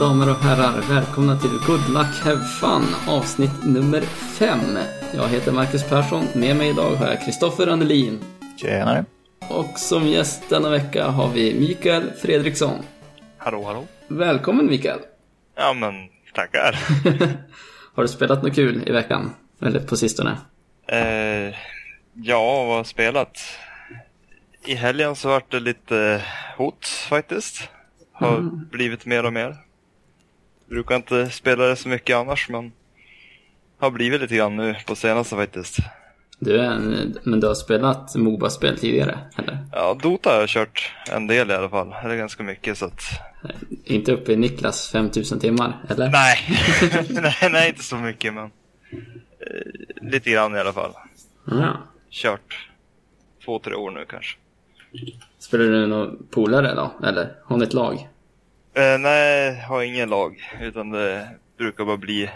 damer och herrar, välkomna till Good Luck Have Fun avsnitt nummer 5. Jag heter Marcus Persson, med mig idag har jag Kristoffer Annelin. Tjenare. Och som gäst denna vecka har vi Mikael Fredriksson. Hallå, hallå. Välkommen Mikael. Ja, men tackar. har du spelat något kul i veckan? Eller på sistone? Eh, ja, vad har spelat? I helgen så vart det lite hot faktiskt. Har Mm. blivit mer och mer. Brukar inte spela det så mycket annars, men har blivit lite grann nu på senaste faktiskt. Du är en, men du har spelat Moba-spel tidigare, eller? Ja, Dota har jag kört en del i alla fall. Eller ganska mycket så att... Inte uppe i Niklas 5000 timmar, eller? Nej, nej, nej, inte så mycket men... Eh, lite grann i alla fall. Ja. Kört två, tre år nu kanske. Spelar du någon polare då? Eller har ni ett lag? Eh, nej, har ingen lag. Utan det brukar bara bli eh,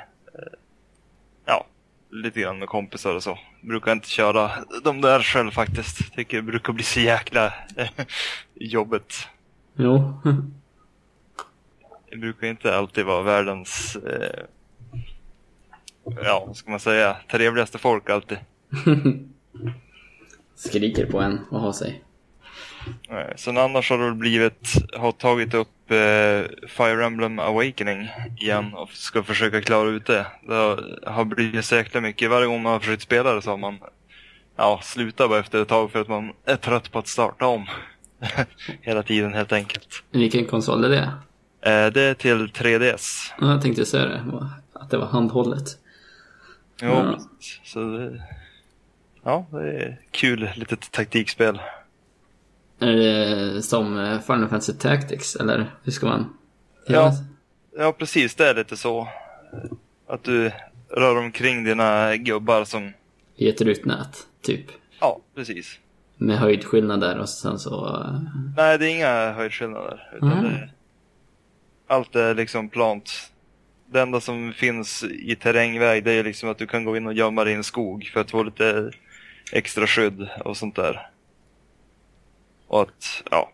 ja, lite grann med kompisar och så. Brukar inte köra de där själv faktiskt. Tycker det brukar bli så jäkla eh, jobbigt. Jo. Det brukar inte alltid vara världens, eh, ja vad ska man säga, trevligaste folk alltid. Skriker på en och har sig. Sen annars har det blivit, har tagit upp eh, Fire Emblem Awakening igen och ska försöka klara ut det. Det har, har blivit så jäkla mycket. Varje gång man har försökt spela det så har man ja, slutat bara efter ett tag för att man är trött på att starta om. Hela tiden helt enkelt. Vilken konsol är det? Eh, det är till 3DS. Ja, jag tänkte säga det. Att det var handhållet. Jo, Ja. Så det, ja, det är kul litet taktikspel. Är det som eh, Final Fantasy Tactics, eller hur ska man? Ja. Ja, precis. Det är lite så. Att du rör omkring dina gubbar som I ett rutnät, typ. Ja, precis. Med höjdskillnader och sen så... eh, Nej, det är inga höjdskillnader. Utan Mm. det, allt är liksom plant. Det enda som finns i terrängväg det är liksom att du kan gå in och gömma dig i en skog för att få lite extra skydd och sånt där. Och att, ja.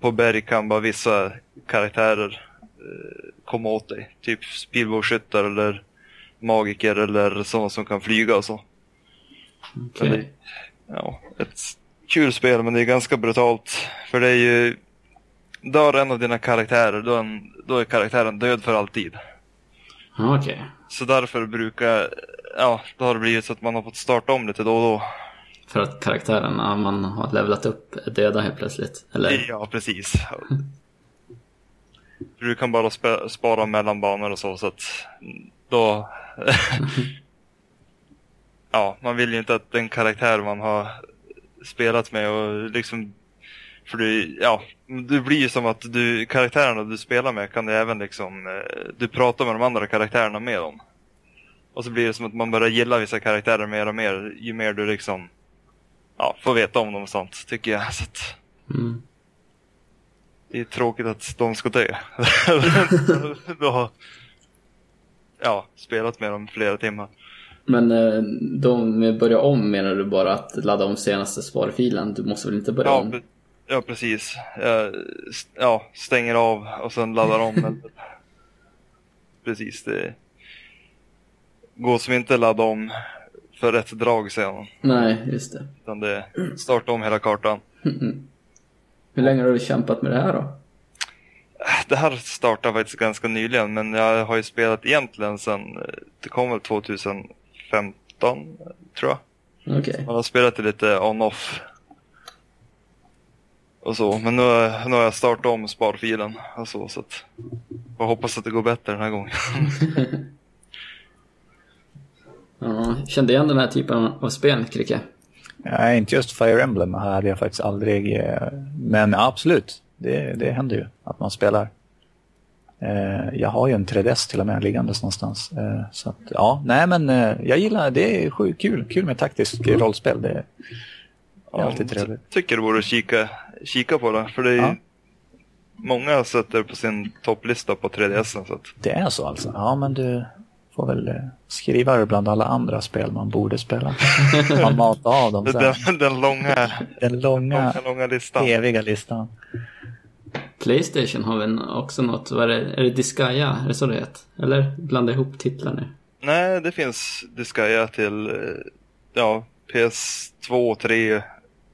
På berg kan bara vissa karaktärer eh, komma åt dig. Typ pilbågsskyttar eller magiker eller sådana som kan flyga och så. Det- ja, ett kul spel men det är ganska brutalt. För det är ju, dör en av dina karaktärer, då är, en, då är karaktären död för alltid. Okej. Så därför brukar, ja, då har det blivit så att man har fått starta om lite då och då. För att karaktärerna man har levlat upp är döda helt plötsligt. Eller? Ja, precis. Du kan bara spa- spara mellan banor och så, så att då... ja, man vill ju inte att den karaktär man har spelat med och liksom... För du, ja, det blir ju som att du, karaktärerna du spelar med kan du även liksom, eh, du pratar med de andra karaktärerna med dem. Och så blir det som att man börjar gilla vissa karaktärer mer och mer ju mer du liksom, ja, får veta om dem och sånt, tycker jag. Så att, Mm. det är tråkigt att de ska dö. du har ja, spelat med dem flera timmar. Men eh, de med börja om menar du bara att ladda om senaste sparfilen? Du måste väl inte börja Ja, om? ja precis. S- ja, stänger av och sen laddar om. precis, det går som inte ladda om för rätt drag sen. Nej, just det. Utan det startar om hela kartan. Hur länge har du kämpat med det här då? Det här startade faktiskt ganska nyligen men jag har ju spelat egentligen eh, det kom väl 2015 tror jag. Okej. Man har spelat det lite on-off. Och så, men nu, nu har jag startat om sparfilen och så, så att jag hoppas att det går bättre den här gången. Ja, kände igen den här typen av spel, Kricke? Nej, inte just Fire Emblem hade jag faktiskt aldrig. eh, Men absolut, det, det händer ju att man spelar. Eh, Jag har ju en 3DS till och med liggandes någonstans. Eh, Så att, ja, nej men jag gillar det. är sjukt kul. Kul med taktiskt rollspel. Det är det är alltid trevligt. Jag tycker det borde kika, kika på det, för det är Ja. många sätter på sin topplista på 3DS. Så att, Det är så alltså? Ja, men du får väl eh, skriva det bland alla andra spel man borde spela. Man matar av dem sen. den, den långa, Den långa, långa, långa listan. eviga listan. Playstation har väl också något, vad är det, är det Disgaea? Är det så det heter? Eller blanda ihop titlar nu? Nej, det finns Disgaea till eh, ja, PS2, 3,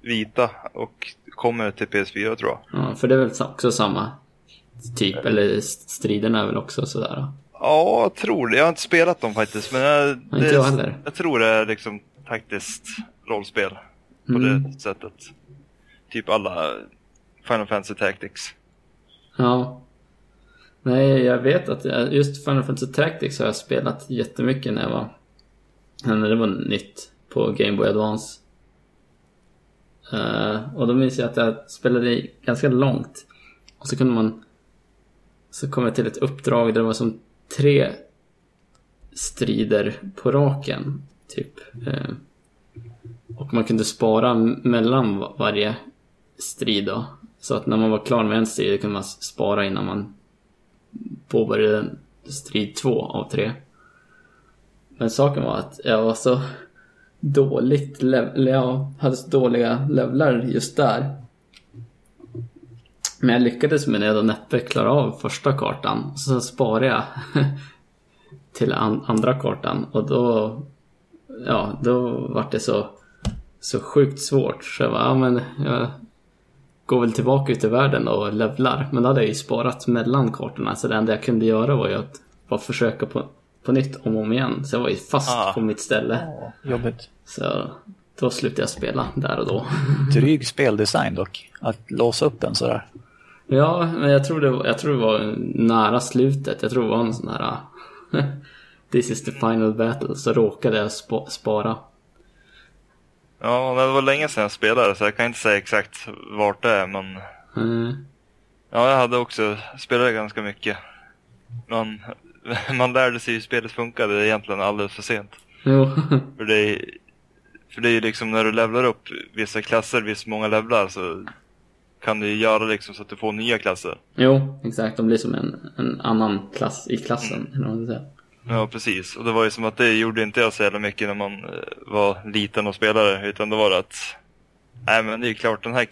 vita och kommer till PS4 tror jag. Ja, för det är väl också samma typ, eller striderna är väl också sådär? Ja, jag tror det. Jag har inte spelat dem faktiskt. Men jag, Ja, inte jag heller. jag tror det är liksom taktiskt rollspel på Mm. det sättet. Typ alla Final Fantasy Tactics. Ja. Nej, jag vet att jag, just Final Fantasy Tactics har jag spelat jättemycket när jag var... När det var nytt på Game Boy Advance. Eh, och då minns jag att jag spelade ganska långt. Och så kunde man... Så kom jag till ett uppdrag där det var som tre strider på raken. Typ. Eh, och man kunde spara mellan varje strid då. Så att när man var klar med en strid kunde man spara innan man påbörjade strid två av tre. Men saken var att jag var så dåligt, lev- eller jag hade så dåliga levlar just där. Men jag lyckades med nöd och näppe klara av första kartan. Så sparade jag till an- andra kartan och då, ja, då var det så, så sjukt svårt. Så jag bara, ja men jag går väl tillbaka ut i världen och levlar. Men då hade jag ju sparat mellan kartorna så det enda jag kunde göra var ju att bara försöka på, på nytt om och om igen. Så jag var ju fast Ah. på mitt ställe. Jobbigt. Så då slutade jag spela där och då. Dryg speldesign dock. Att låsa upp den sådär. Ja, men jag tror, det var, jag tror det var nära slutet. Jag tror det var en sån här... This is the final battle. Så råkade jag spa, spara. Ja, men det var länge sedan jag spelade så jag kan inte säga exakt vart det är men Mm. ja, jag hade också spelat ganska mycket. Man, man lärde sig hur spelet funkade egentligen alldeles för sent. Jo. För det för det är ju liksom när du levlar upp vissa klasser, visst många levlar så kan du göra liksom så att du får nya klasser. jo, exakt. De blir som en, en annan klass i klassen. Eller säga. Ja, precis. Och det var ju som att det gjorde inte jag så jävla mycket när man eh, var liten och spelade. Utan det var att, nej men det är klart den här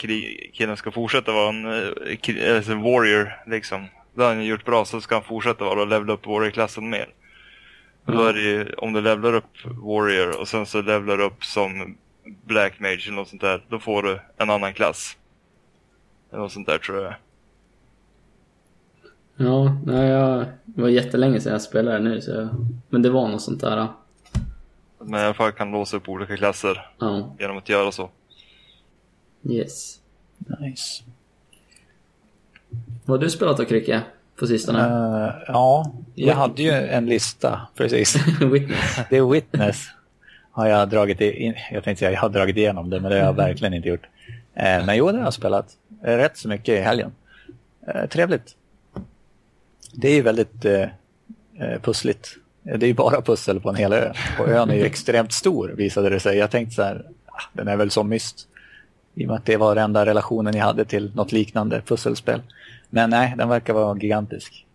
killen ska fortsätta vara en, eh, en warrior liksom. Det har han gjort bra så ska han fortsätta vara och levla upp warrior-klassen mer. Och då är det ju, om du levlar upp warrior och sen så levlar du upp som black mage eller något sånt där. Då får du en annan klass. Eller något sånt där tror jag. Ja, nej, jag, det var jättelänge sedan jag spelade nu. Så jag, men det var något sånt där. Att man i alla fall kan låsa upp olika klasser Ja, genom att göra så. yes. Nice. Vad har du spelat då, Krycke? På sistone? Eh, ja, jag hade ju en lista, precis. Witness. Det är Witness. Har jag dragit in, jag tänkte säga jag har dragit igenom det, men det har jag verkligen inte gjort. Eh, men jo, det har jag spelat rätt så mycket i helgen. Eh, trevligt. Det är ju väldigt eh, eh, pussligt. Eh, Det är ju bara pussel på en hel ö. Och ön är ju extremt stor visade det sig. Jag tänkte så här, ah, den är väl som myst. I och med att det var den enda relationen jag hade till något liknande pusselspel. Men nej, den verkar vara gigantisk.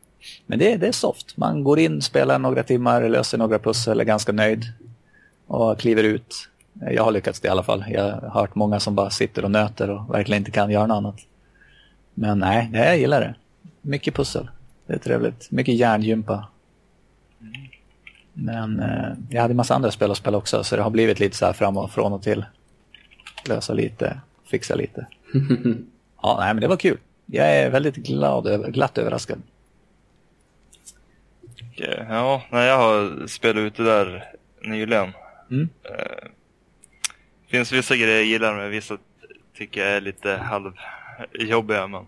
Men det, det är soft. Man går in, spelar några timmar, löser några pussel, är ganska nöjd och kliver ut. Jag har lyckats det i alla fall. Jag har hört många som bara sitter och nöter och verkligen inte kan göra något annat. Men nej, jag gillar det. Mycket pussel. Det är trevligt. Mycket hjärngympa. Men eh, jag hade en massa andra spel att spela också så det har blivit lite så här fram och från och till. Lösa lite, fixa lite. Ja, nej men det var kul. Jag är väldigt glad, över- glatt överraskad. Eh, Ja, nej, jag har spelat ut det där nyligen. Mm. Eh, finns vissa grejer jag gillar men vissa tycker jag är lite halvjobbiga men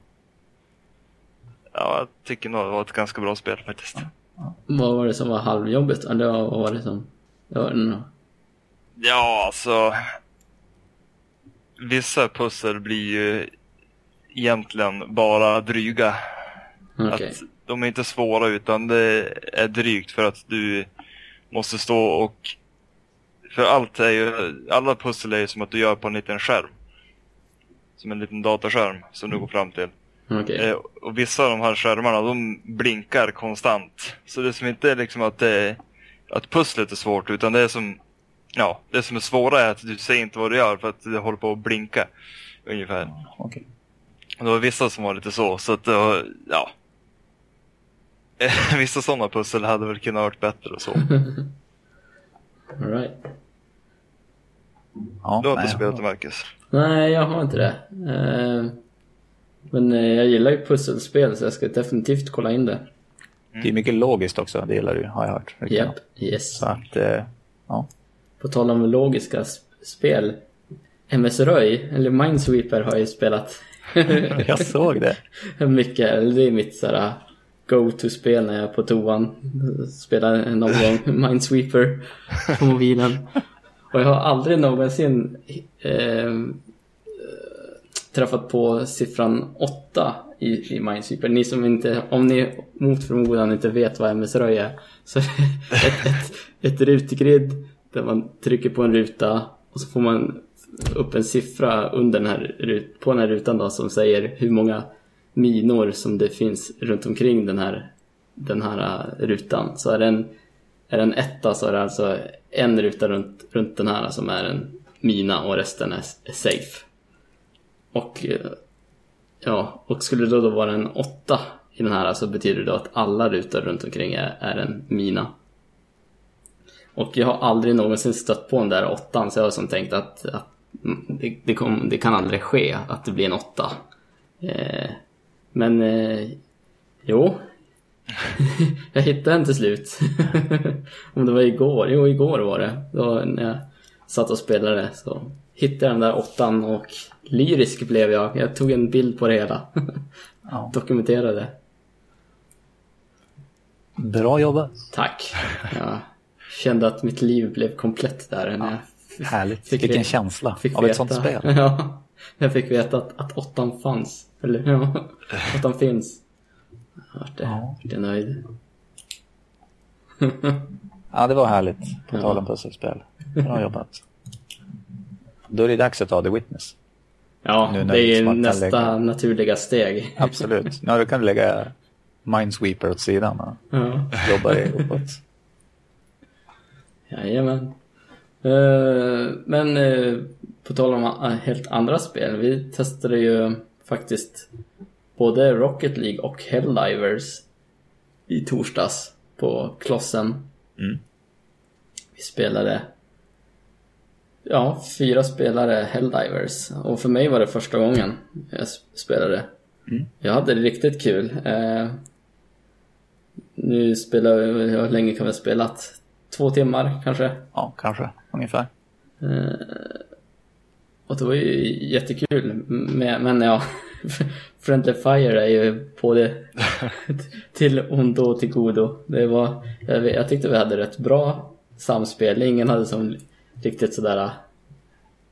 ja, jag tycker nog det var ett ganska bra spel faktiskt. Vad var det som var halvjobbigt? Eller vad var det som... Det var nog... Ja, alltså vissa pussel blir ju egentligen bara dryga. Okej. Att de är inte svåra utan det är drygt för att du måste stå och... För allt är ju, alla pussel är ju som att du gör på en liten skärm. Som en liten dataskärm som du går fram till. Okej. Eh, och vissa av de här skärmarna de blinkar konstant. Så det är som inte är liksom att, det, att pusslet är svårt utan det är som... Ja, det som är svåra är att du ser inte vad du gör för att det håller på att blinka. Ungefär. Okej. Det var vissa som var lite så, så att var, ja. Vissa sådana pussel hade väl kunnat varit bättre och så. All right. Ja, Du har inte spelat det Marcus? Nej, jag har inte det. Eh, Men eh, jag gillar ju pusselspel så jag ska definitivt kolla in det. Det är mycket logiskt också, det gillar du har jag hört. Japp, yes. Så att, eh, ja. På tal om logiska sp- spel. MS Röj, eller Minesweeper har jag ju spelat Jag såg det. mycket. Det är mitt såhär go-to-spel när jag är på toan. Spelar någon gång Minesweeper på mobilen. Och jag har aldrig någonsin eh, träffat på siffran 8 i, i Minesweeper. Ni som inte, om ni mot förmodan inte vet vad MS-röj är. Så är ett, ett, ett rutegrid där man trycker på en ruta och så får man upp en siffra under den här, på den här rutan då som säger hur många minor som det finns runt omkring den här, den här eh, rutan. Så är den, är den etta så är det alltså en ruta runt, runt den här som är en mina och resten är, är safe. Och eh, ja, och skulle det då vara en åtta i den här så betyder det då att alla rutor runt omkring är, är en mina. Och jag har aldrig någonsin stött på den där åttan så jag har som tänkt att, att det, det, kom, det kan aldrig ske att det blir en åtta. Eh, men eh, jo, jag hittade den till slut. Om det var igår, jo igår var det. Då när jag satt och spelade så hittade jag den där åttan och lyrisk blev jag. Jag tog en bild på det hela. Ja. Dokumenterade. Bra jobbat. Tack. Jag kände att mitt liv blev komplett där när jag f- Härligt. Fick Vilken känsla fick av veta. ett sånt spel. Ja, jag fick veta att, att åttan fanns. Eller ja, åttan finns. Jag vart Ja. ja. jag nöjd. Ja, det var härligt. På Ja. tal om pusselspel. Bra jobbat. Då är det dags att ta The Witness. Ja, det är ju nästa lägga- naturliga steg. Absolut. Ja, då kan du lägga Minesweeper åt sidan och Ja. jobba dig uppåt. Jajamän. Eh, men eh, på tal om helt andra spel. Vi testade ju faktiskt både Rocket League och Helldivers i torsdags på Klossen. Mm. Vi spelade ja, fyra spelare Helldivers och för mig var det första gången jag spelade. Mm. Jag hade det riktigt kul. Eh, nu spelar vi, hur länge kan vi ha spelat? Två timmar kanske? Ja, kanske. Ungefär. Eh, och det var ju jättekul. Men, men ja, Friendly Fire är ju både till ondo och till godo. Det var, jag, jag tyckte vi hade rätt bra samspel. Ingen hade som riktigt sådär...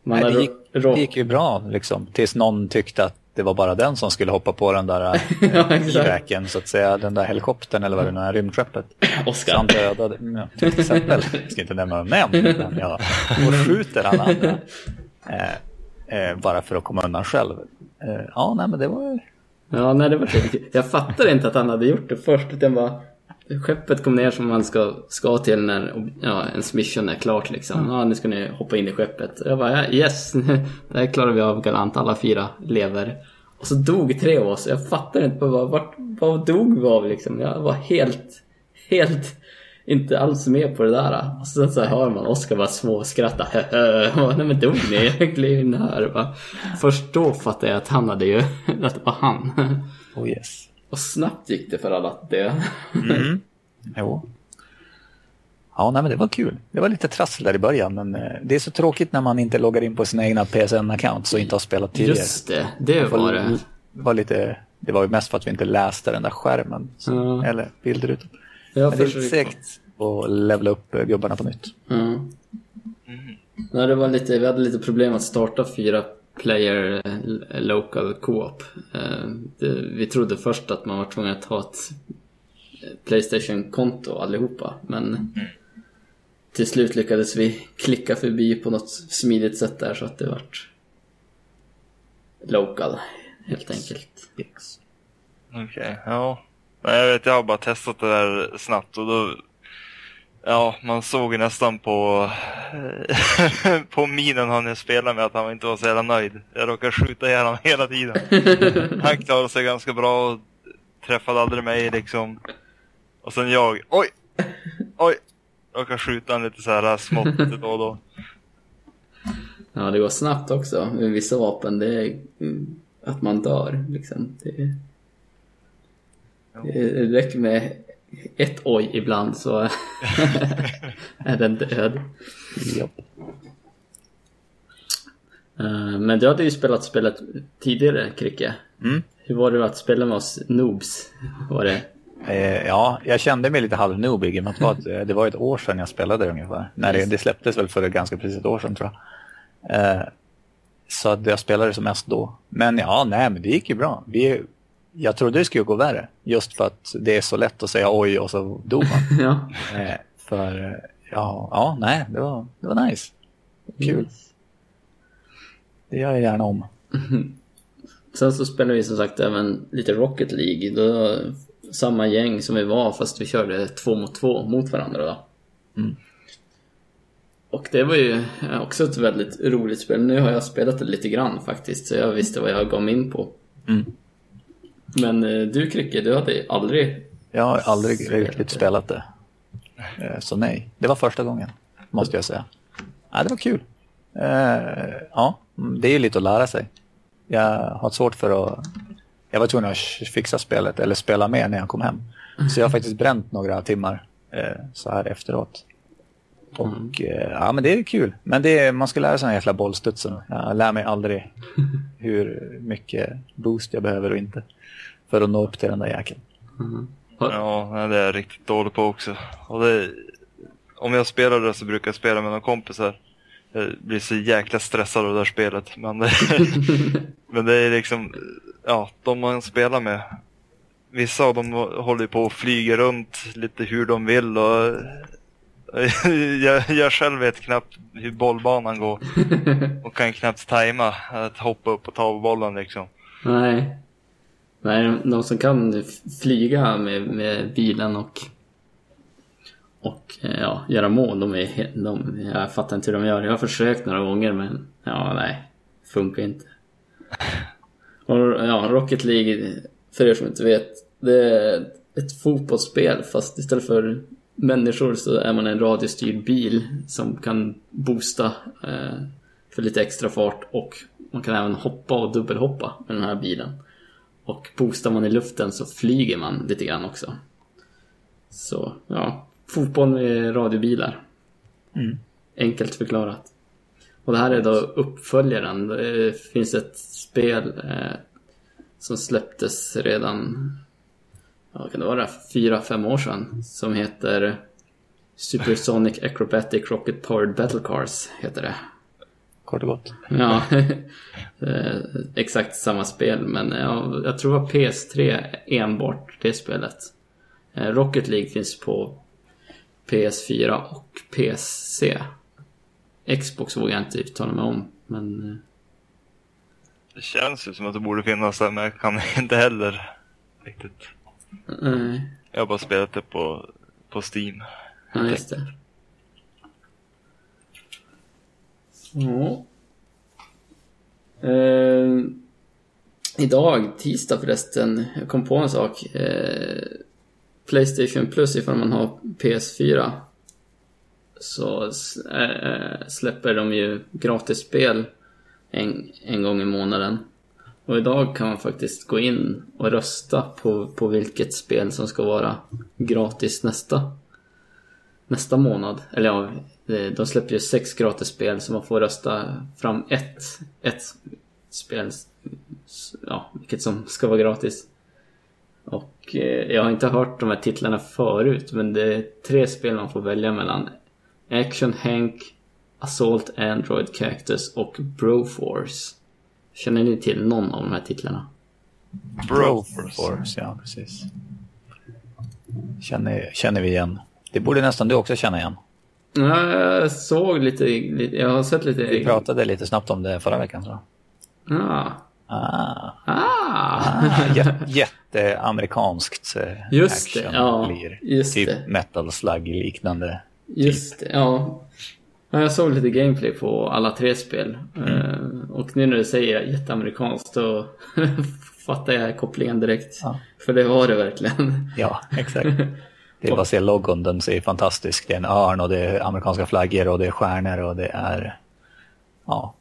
Man Nej, det, gick, det gick ju bra liksom. Tills någon tyckte att det var bara den som skulle hoppa på den där Ja, exakt. räken så att säga. Den där helikoptern eller vad det nu är, rymdskeppet. Så Oscar. han dödade, ja, till exempel, jag ska inte nämna någon namn, men ja, och skjuter alla andra. Eh, eh, bara för att komma undan själv. Eh, ja, nej men det var Ja, nej, det var. Jag fattade inte att han hade gjort det först. Utan bara, skeppet kom ner som man ska, ska till när ja, ens mission är klart liksom. Ja, nu ska ni hoppa in i skeppet. Jag bara, ja, yes, det här klarar vi av galant. Alla fyra lever. Och så dog tre av oss. Jag fattade inte, bara, vart, vad dog vi av liksom? Jag var helt, helt inte alls med på det där. Och sen så hör man Oskar bara småskratta. Nej men dog ni? Jag klev in här. Bara, Först då fattade jag att han hade ju, att det var han. oh yes. Och snabbt gick det för alla att dö. Jo. Ja, nej men det var kul. Det var lite trassel där i början, men eh, det är så tråkigt när man inte loggar in på sina egna PSN-accounts och inte har spelat tidigare. Just det, det var det. var lite, det var ju mest för att vi inte läste den där skärmen. Så, Ja. Eller bildrutan. Jag Men det är lite försökte- segt att levla upp eh, gubbarna på nytt. Ja. Nej, det var lite, vi hade lite problem att starta fyra player eh, local co-op. Eh, vi trodde först att man var tvungen att ha ett Playstation-konto allihopa, men till slut lyckades vi klicka förbi på något smidigt sätt där så att det vart local, helt enkelt. Yes. Okej, ja. Nej, jag vet, jag har bara testat det där snabbt och då... Ja, man såg nästan på, på minen han jag spelade med att han inte var så jävla nöjd. Jag råkade skjuta ihjäl honom hela tiden. Han klarade sig ganska bra och träffade aldrig mig liksom. Och sen jag, oj! Oj! Råkade skjuta honom lite så här smått då och då. Ja, det går snabbt också med vissa vapen. Det är mm, att man dör liksom. Det, det räcker med ett oj ibland så är den död. Japp. Eh, Men du hade ju spelat spelet tidigare, Kricke. Mm. Hur var det att spela med oss noobs? Var det? Eh, ja, jag kände mig lite halvnoobig. men Det var, ett, det år sedan jag spelade ungefär. Nej, det, det släpptes väl för ganska precis ett år sedan tror jag. Eh, så jag spelade som mest då. Men ja, nej, men det gick ju bra. Vi, jag trodde det skulle gå värre. Just för att det är så lätt att säga oj och så dog man. Ja. eh, för ja, ja, nej, det var, det var nice. Kul. Det gör jag gärna om. Sen så spelade vi som sagt även lite Rocket League. Då, samma gäng som vi var fast vi körde två mot två mot varandra då. Mm. Och det var ju också ett väldigt roligt spel. Nu har jag spelat det lite grann faktiskt så jag visste vad jag gav mig in på. Mm. Men eh, du Kricke, du hade aldrig... Jag har aldrig riktigt spelat det. Eh, Så nej, det var första gången, måste jag säga. Ja, det var kul. Eh, Ja, det är ju lite att lära sig. Jag har svårt för att... Jag var tvungen att fixa spelet, eller spela med när jag kom hem. Så jag har faktiskt bränt några timmar så här efteråt. Och eh, ja, men det är kul. Men det är, man ska lära sig den här jäkla bollstudsen. Jag lär mig aldrig hur mycket boost jag behöver och inte. För att nå upp till den där jäkeln. Ja, nej, det är jag riktigt dålig på också. Och det, om jag spelar det så brukar jag spela med några kompisar. Jag blir så jäkla stressad av det där spelet. Men det, men det är liksom, ja, de man spelar med. Vissa av dem håller på att flyga runt lite hur de vill och jag, jag själv vet knappt hur bollbanan går och kan knappt tajma att hoppa upp och ta bollen liksom. Nej. Nej, de som kan flyga med, med bilen och och eh, ja, göra mål, de är de, jag fattar inte hur de gör. Jag har försökt några gånger men ja, nej. Funkar inte. Och ja, Rocket League, för er som inte vet, det är ett fotbollsspel fast istället för människor så är man en radiostyrd bil som kan boosta eh, för lite extra fart och man kan även hoppa och dubbelhoppa med den här bilen. Och boostar man i luften så flyger man lite grann också. Så, ja. Fotboll med radiobilar. Mm. Enkelt förklarat. Och det här är då uppföljaren. Det finns ett spel eh, som släpptes redan, ja, kan det vara, fyra, fem år sedan. Som heter Supersonic Acrobatic Rocket Powered Battle Cars, heter det. Kort och gott. Ja, eh, exakt samma spel men ja, jag tror det var PS3 enbart det spelet. Eh, Rocket League finns på PS4 och PC. Xbox vågar jag inte uttala mig om men eh, Det känns ju som att det borde finnas där men jag kan inte heller riktigt. nej, Jag har bara spelat det på, på Steam. ja, just det. Ja. Eh, idag, tisdag förresten, jag kom på en sak. Eh, Playstation Plus ifall man har PS4 så eh, eh, släpper de ju gratisspel en, en gång i månaden. Och idag kan man faktiskt gå in och rösta på, på vilket spel som ska vara gratis nästa, nästa månad. Eller ja, de släpper ju sex gratisspel så man får rösta fram ett, ett spel, ja, vilket som ska vara gratis. Och eh, jag har inte hört de här titlarna förut men det är tre spel man får välja mellan. Action Hank, Assault Android Cactus och Broforce. Känner ni till någon av de här titlarna? Broforce, ja precis. Känner, känner vi igen. Det borde nästan du också känna igen. Ja, jag såg lite, lite jag har sett lite... Vi pratade lite snabbt om det förra veckan tror jag. Ah. Ah, Ah. jä- jätteamerikanskt eh, Just det, ja, blir. just typ det. metal slug liknande Just det, ja. ja. Jag såg lite gameplay på alla tre spel. Mm. Och nu när du säger jätteamerikanskt då fattar jag kopplingen direkt. Ja. För det var det verkligen. Ja, exakt. Det är bara att se logon, den ser fantastisk. Det är en örn och det är amerikanska flaggor och det är stjärnor och det är... Ja,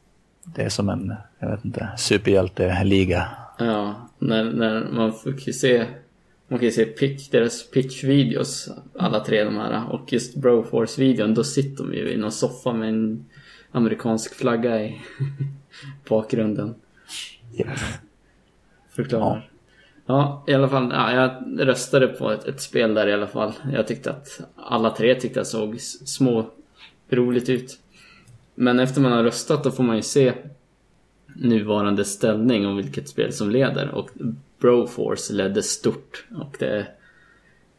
det är som en, jag vet inte, superhjälteliga. Ja, när, när man ju se man kan ju se pitch, deras pitch-videos, alla tre de här. Och just Broforce-videon, då sitter de ju i någon soffa med en amerikansk flagga i bakgrunden. Yes. Förklarar. Ja ja, i alla fall. Ja, jag röstade på ett, ett, spel där i alla fall. Jag tyckte att alla tre tyckte att såg små roligt ut. Men efter man har röstat då får man ju se nuvarande ställning och vilket spel som leder. Och Broforce ledde stort. Och det,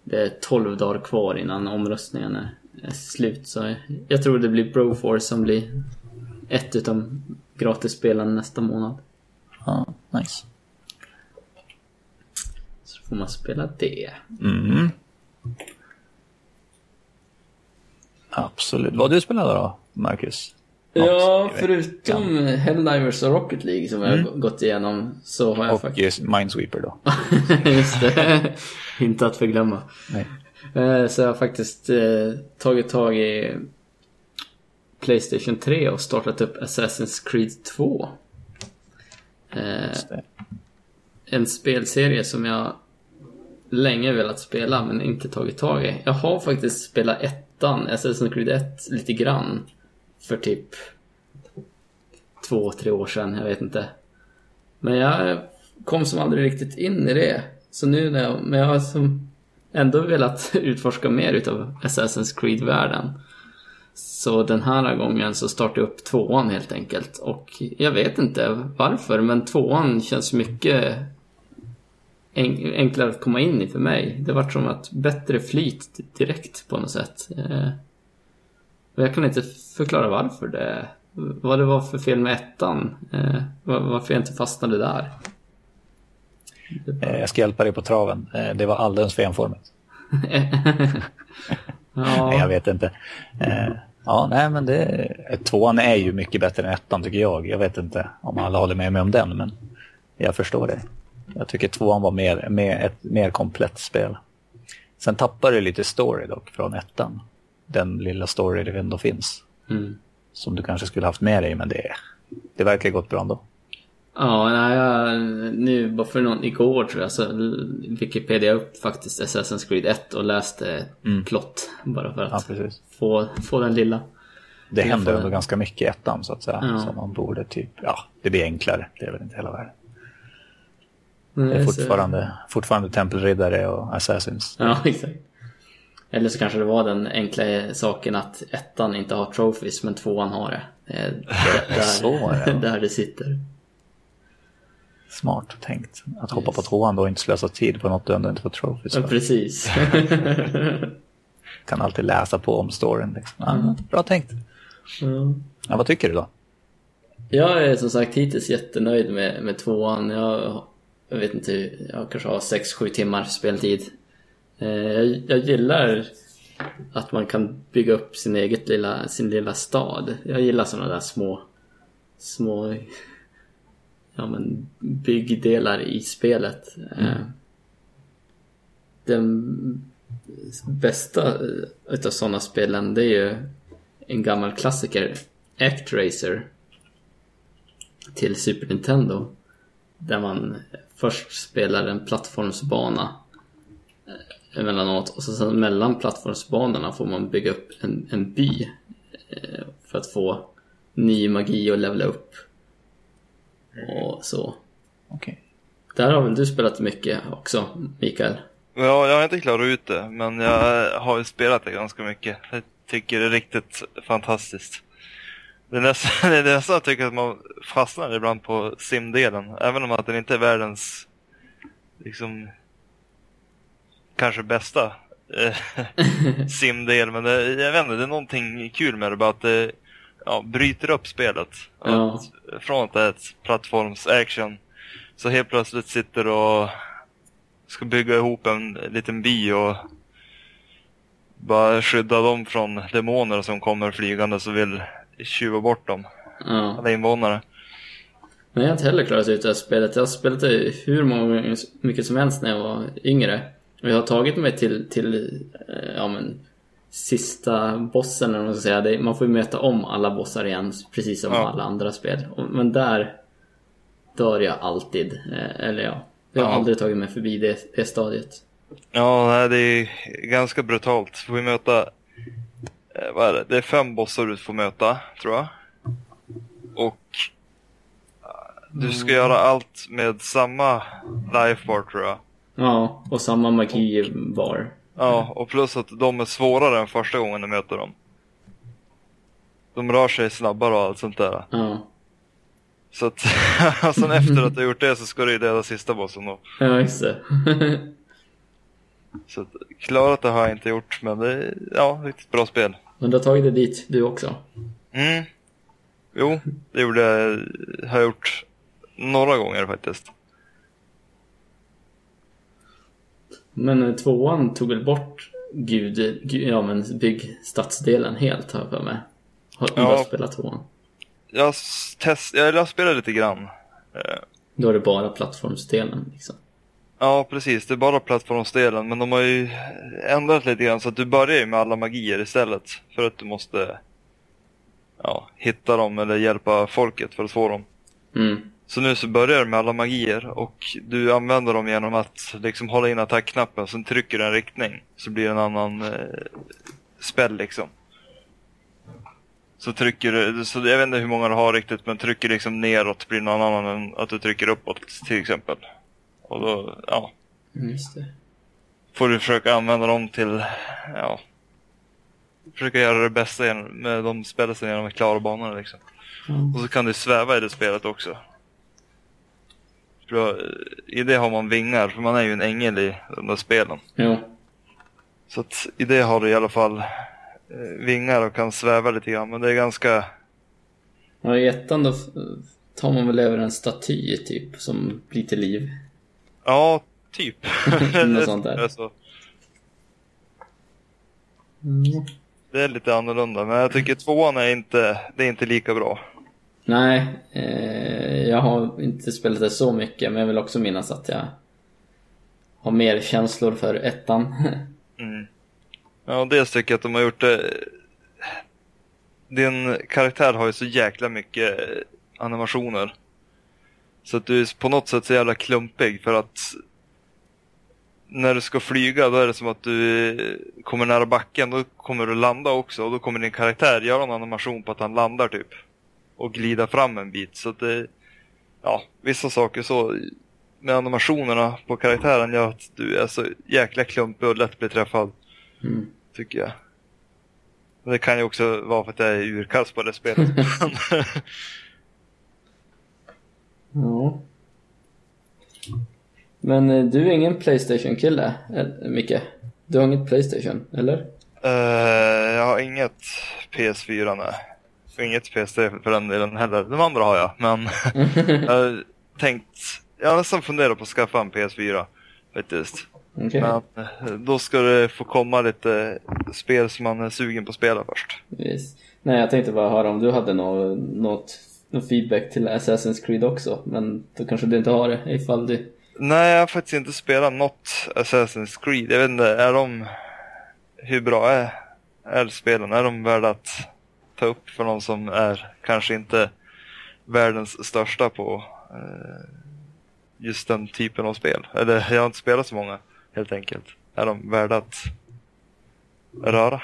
det är 12 dagar kvar innan omröstningen är, är slut. Så jag tror det blir Broforce som blir ett utav gratisspelen nästa månad. Ja, nice. Får man spela det. Mm. Absolut. Vad du spelade då, Marcus? Ja, förutom. Helldivers och Rocket League som mm. jag har gått igenom så har jag och faktiskt... Och Minesweeper då. Just det. Inte att förglömma. Nej. Eh, så jag har faktiskt eh, tagit tag i Playstation 3 och startat upp Assassin's Creed 2. Eh, en spelserie som jag länge velat spela men inte tagit tag i. Jag har faktiskt spelat ettan, Assassin's Creed 1, lite grann för typ två, tre år sedan, jag vet inte. Men jag kom som aldrig riktigt in i det. Så nu när jag, men jag har som ändå velat utforska mer utav Assassin's Creed-världen. Så den här gången så startade jag upp tvåan helt enkelt. Och jag vet inte varför, men tvåan känns mycket enklare att komma in i för mig. Det var som att bättre flyt direkt på något sätt. Eh, jag kan inte förklara varför det... Vad det var för fel med ettan. Eh, varför jag inte fastnade där. Eh, jag ska hjälpa dig på traven. Det var alldeles för enformigt. ja. Nej, jag vet inte. Ja, nej men det... Tvåan är ju mycket bättre än ettan tycker jag. Jag vet inte om alla håller med mig om den, men jag förstår det. Jag tycker tvåan var mer, mer, ett mer komplett spel. Sen tappar det lite story dock från ettan den lilla story det ändå finns. Mm. Som du kanske skulle haft med dig, men det, det verkar gått bra ändå. Ja, nej, nu bara för någon, igår tror jag så Wikipedia upp faktiskt Assassin's Creed 1 och läste mm. plott bara för att ja, få, få den lilla. Det händer ändå ganska mycket i ettan så att säga. Ja. Så man borde typ, ja, det blir enklare. Det är väl inte hela världen. Nej, det är fortfarande, så... fortfarande tempelriddare och assassins. Ja, exakt. Eller så kanske det var den enkla saken att ettan inte har trophies men tvåan har det. Det är där, så, ja. där det sitter. Smart tänkt. Att hoppa yes. på tvåan då och inte slösa tid på något du ändå inte får trophies för. Ja, precis. kan alltid läsa på om storyn. Liksom. Ja, mm. Bra tänkt. Mm. Ja, vad tycker du då? Jag är som sagt hittills jättenöjd med, med tvåan. Jag, jag vet inte, jag kanske har 6-7 timmar speltid. Eh, jag, jag gillar att man kan bygga upp sin eget lilla, sin lilla stad. Jag gillar sådana där små, små ja, men byggdelar i spelet. Mm. Eh, den bästa utav sådana spelen det är ju en gammal klassiker, Actracer till Super Nintendo. Där man först spelar en plattformsbana emellanåt. Och så sen mellan plattformsbanorna får man bygga upp en, en by eh, för att få ny magi och levla upp. Och så. Okay. Där har väl du spelat mycket också, Mikael? Ja, jag har inte klarat ut det, men jag har spelat det ganska mycket. Jag tycker det är riktigt fantastiskt. Det är nästan, det är nästan jag tycker att man fastnar ibland på simdelen, även om att den inte är världens liksom kanske bästa eh, simdel, men det, jag vet inte, det är någonting kul med det bara att det ja, bryter upp spelet. Ja. från att det är ett plattforms-action så helt plötsligt sitter och ska bygga ihop en liten by och bara skydda dem från demoner som kommer flygande och vill tjuva bort dem. Ja. Alla invånare. Men jag har inte heller klarat ut det här spelet. Jag har spelat det hur många, mycket som helst när jag var yngre. Och jag har tagit mig till, till eh, ja men, sista bossen, eller man ska säga. Man får ju möta om alla bossar igen, precis som Ja. alla andra spel. Men där dör jag alltid. Eh, eller ja, jag har Ja. aldrig tagit mig förbi det, det stadiet. Ja, det är ganska brutalt. Får ju möta, eh, vad är det? Det är fem bossar du får möta, tror jag. Och eh, du ska göra allt med samma life bar, tror jag. Ja, och samma magi var. Ja, och plus att de är svårare än första gången du möter dem. De rör sig snabbare och allt sånt där. Ja, Så att, sen efter att du har gjort det så ska du ju döda sista bossen då. ja just det. Så att, klarat det har jag inte gjort, men det är, ja, riktigt bra spel. Men du har tagit det dit du också? Mm. Jo, det gjorde jag, har jag gjort några gånger faktiskt. Men eh, tvåan tog väl bort gud, gud ja men byggstadsdelen helt har jag för mig. Har du Ja. spelat tvåan? Jag, test, jag, jag spelade lite grann. Eh, Då är det bara plattformsdelen liksom. Ja, precis. Det är bara plattformsdelen, men de har ju ändrat lite grann så att du börjar ju med alla magier istället. För att du måste ja, hitta dem eller hjälpa folket för att få dem. Mm. Så nu så börjar du med alla magier och du använder dem genom att liksom hålla in attackknappen, sen trycker du en riktning så blir det en annan eh, spell liksom. Så trycker du, så jag vet inte hur många du har riktigt, men trycker liksom neråt blir någon annan än att du trycker uppåt till exempel. Och då, ja, Mm, Just det. får du försöka använda dem till, ja, försöka göra det bästa med de spelsen genom att klara banorna liksom. Ja. Och så kan du sväva i det spelet också. Då, I det har man vingar, för man är ju en ängel i de där spelen. Jo. Så att i det har du i alla fall eh, vingar och kan sväva lite grann, men det är ganska... Ja, i ettan då tar man väl över en staty typ som blir till liv. Ja, typ. Något sånt där. Det är så. Mm. Det är lite annorlunda, men jag tycker tvåan är inte, det är inte lika bra. Nej, eh, jag har inte spelat det så mycket men jag vill också minnas att jag har mer känslor för ettan. Mm. Ja, och dels tycker jag att de har gjort det... Din karaktär har ju så jäkla mycket animationer. Så att du är på något sätt så jävla klumpig för att när du ska flyga då är det som att du kommer nära backen, då kommer du landa också och då kommer din karaktär göra en animation på att han landar typ. Och glida fram en bit. Så att det, ja, vissa saker så med animationerna på karaktären gör att du är så jäkla klumpig och lätt blir träffad. Mm. Tycker jag. Det kan ju också vara för att jag är urkass på det spelet. Ja. Men eh, du är ingen Playstation-kille, eh, Micke? Du har inget Playstation, eller? Eh, jag har inget PS4 nej. Inget PS3 för den delen heller. De andra har jag, men jag har tänkt... Jag har nästan funderat på att skaffa en PS4 faktiskt. Okej. Men då ska det få komma lite spel som man är sugen på att spela först. Visst. Nej, jag tänkte bara höra om du hade något, någon feedback till Assassin's Creed också. Men då kanske du inte har det ifall du... Nej, jag har faktiskt inte spelat något Assassin's Creed. Jag vet inte, är de... Hur bra är, är spelen? Är de värda att ta upp för någon som är kanske inte världens största på eh, just den typen av spel? Eller jag har inte spelat så många, helt enkelt. Är de värda att röra?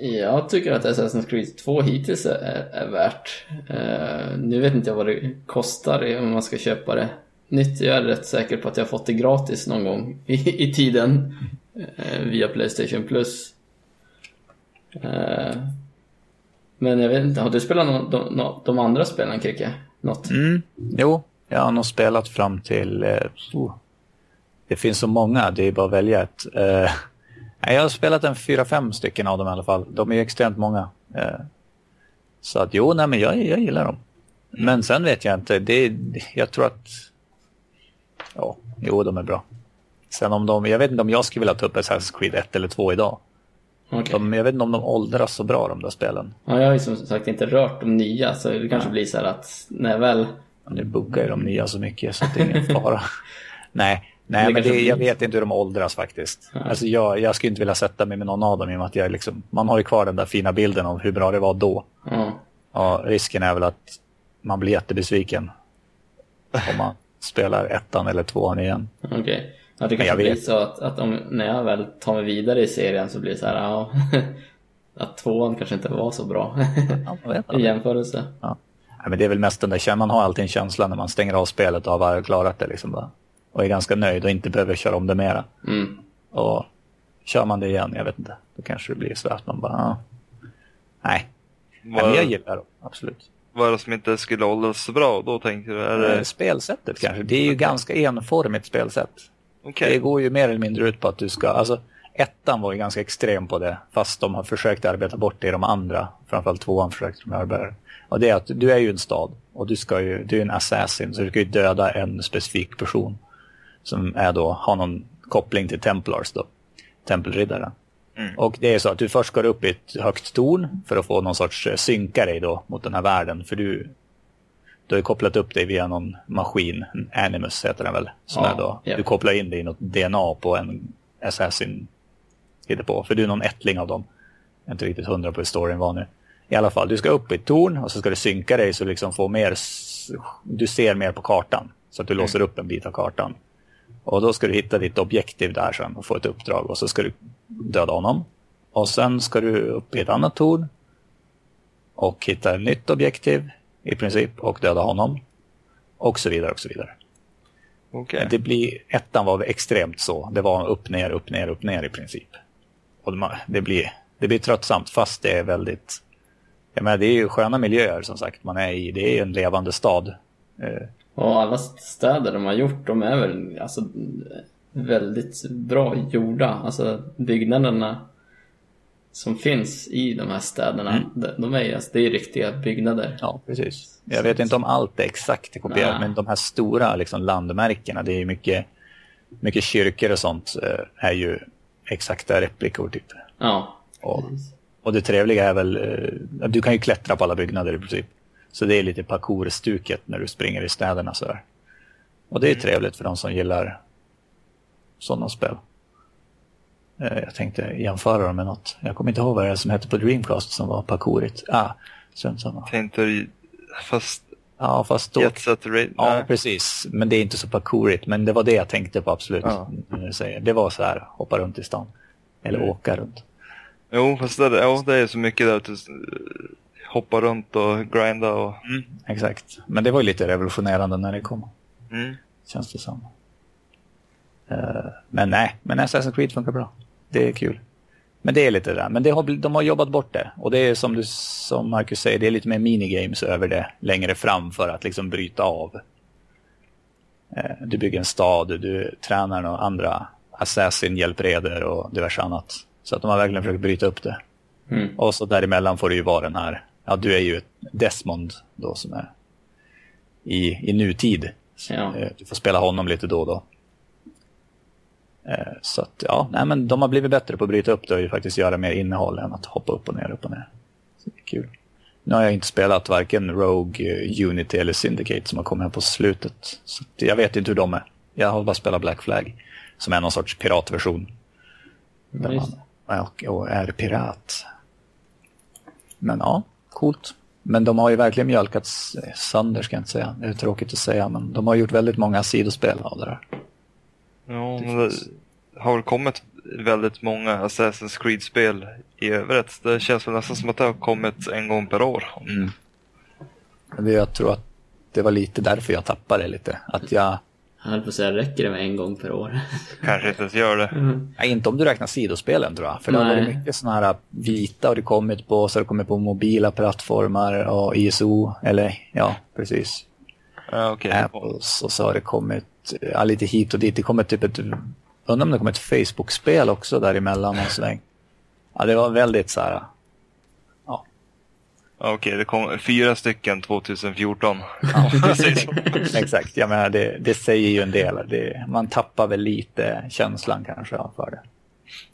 Jag tycker att Assassin's Creed 2 hittills är, är värt. Uh, nu vet inte jag vad det kostar om man ska köpa det nytt. Jag är rätt säker på att jag har fått det gratis någon gång i, i tiden uh, via Playstation Plus. Uh, men jag vet inte, har du spelat no, de, no, de andra spelen Kricke? Något? Mm. Jo, jag har nog spelat fram till... Oh. Det finns så många, det är bara att välja ett. Nej, jag har spelat en fyra, fem stycken av dem i alla fall. De är ju extremt många. Eh, så att jo, nej, men jag, jag gillar dem. Men sen vet jag inte. Det, jag tror att... Ja, jo, de är bra. Sen om de... Jag vet inte om jag skulle vilja ta upp Assassin's Creed 1 eller 2 idag. Okej. De, jag vet inte om de åldras så bra de där spelen. Ja, jag har ju som sagt inte rört de nya så det kanske blir så här att när jag väl... Men Nu buggar ju de nya så mycket så det är ingen fara. nej, nej men det, jag vet inte hur de åldras faktiskt. Ja. Alltså jag, jag skulle inte vilja sätta mig med någon av dem i och med att jag liksom, man har ju kvar den där fina bilden av hur bra det var då. Ja, Ja, risken är väl att man blir jättebesviken om man spelar ettan eller tvåan igen. okej. Ja, det jag kanske blir vet. så att, att om, när jag väl tar mig vidare i serien så blir det så här, ja... att tvåan kanske inte var så bra i jämförelse. Ja. Men det är väl mest den där känslan, man har alltid en känsla när man stänger av spelet av att ha klarat det liksom bara. Och är ganska nöjd och inte behöver köra om det mera. Mm. Och kör man det igen, jag vet inte, då kanske det blir så att man bara, ja. nej. Men jag gillar dem, absolut. vad är det som inte skulle åldras så bra då tänkte du? Är Eh, det... Spelsättet kanske, det är ju ganska enformigt spelsätt. Okej. Det går ju mer eller mindre ut på att du ska, alltså ettan var ju ganska extrem på det, fast de har försökt arbeta bort det i de andra, framförallt tvåan försökte de arbeta. Och det är att du är ju en stad och du ska ju, du är en assassin, så du ska ju döda en specifik person som är då, har någon koppling till Templars då, tempelriddare. Mm. Och det är så att du först ska upp i ett högt torn för att få någon sorts eh, synka dig då mot den här världen, för du du har ju kopplat upp dig via någon maskin, Animus heter den väl, som Ja, är då, ja. du kopplar in dig i något DNA på en Assassin på för du är någon ättling av dem. Jag är inte riktigt hundra på hur storyn var nu. I alla fall, du ska upp i ett torn och så ska du synka dig så du liksom får mer, du ser mer på kartan. Så att du låser upp en bit av kartan. Och då ska du hitta ditt objektiv där sen och få ett uppdrag och så ska du döda honom. Och sen ska du upp i ett annat torn och hitta ett nytt objektiv i princip och döda honom. Och så vidare och så vidare. Okej. Det blir, ettan var extremt så. Det var upp, ner, upp, ner, upp, ner i princip. Och de- det blir, det blir tröttsamt fast det är väldigt... Jag menar, det är ju sköna miljöer som sagt man är i. Det är en levande stad. Och alla städer de har gjort, de är väl alltså, väldigt bra gjorda. Alltså byggnaderna som finns i de här städerna, de, de är, alltså, det är riktiga byggnader. Ja, precis. Jag vet inte om allt är exakt kopierat, Nej. men de här stora liksom, landmärkena, det är mycket, mycket kyrkor och sånt, eh, är ju exakta replikor typ. Ja, Och, och det trevliga är väl, eh, du kan ju klättra på alla byggnader i princip. Så det är lite parkour-stuket när du springer i städerna så här. Och det är trevligt för de som gillar sådana spel. Eh, Jag tänkte jämföra dem med något. Jag kommer inte ihåg vad det är som hette på Dreamcast som var parkourigt. Ah, strunt samma. Tänkte. Fast Ja, fast då... Ja, precis. Men det är inte så parkourigt. Men det var det jag tänkte på absolut. Ja. När du säger. Det var så här, hoppa runt i stan. Eller Mm. åka runt. Jo, fast det, ja, det är så mycket där att du hoppar runt och grinda och... Exakt. Men det var ju lite revolutionerande när det kom. Mm. Känns det som. Eh, men nej, men Assassin's Creed funkar bra. Det är kul. Men det är lite det där. Men det har, de har jobbat bort det. Och det är som, du, som Marcus säger, det är lite mer minigames över det längre fram för att liksom bryta av. Eh, du bygger en stad, du tränar några andra assassin-hjälpredor och diverse annat. Så att de har verkligen försökt bryta upp det. Mm. Och så däremellan får du ju vara den här, ja du är ju Desmond då som är i, i nutid. Ja. Eh, Du får spela honom lite då och då. Eh, Så att ja, nej men de har blivit bättre på att bryta upp det och ju faktiskt göra mer innehåll än att hoppa upp och ner, upp och ner. Så det är kul. Nu har jag inte spelat varken Rogue, eh, Unity eller Syndicate som har kommit här på slutet. Så jag vet inte hur de är. Jag har bara spelat Black Flag som är någon sorts piratversion. Där man och, och är pirat. Men ja, coolt. Men de har ju verkligen mjölkats sönder ska jag inte säga. Det är tråkigt att säga men de har gjort väldigt många sidospel av det där. Ja, Det men det har väl kommit väldigt många Assassin's Creed-spel i övrigt. Det känns väl nästan som att det har kommit en gång per år. Mm. Jag tror att det var lite därför jag tappade lite. Att jag, Jag höll på att säga, räcker det med en gång per år? Kanske inte ens gör det. nej, inte om du räknar sidospelen tror jag. För det har varit mycket sådana här vita och det kommit på, så har det kommit på mobila plattformar och ISO. Eller ja, precis. Ja, okej. Apples och så har det kommit ja, lite hit och dit. Det kommer typ ett, undrar om det kommer ett Facebook-spel också däremellan en sväng. Ja, det var väldigt så här, Okej, det kom fyra stycken 2014. Ja. Exakt. Jag menar, det, det säger ju en del. Det, man tappar väl lite känslan kanske för det.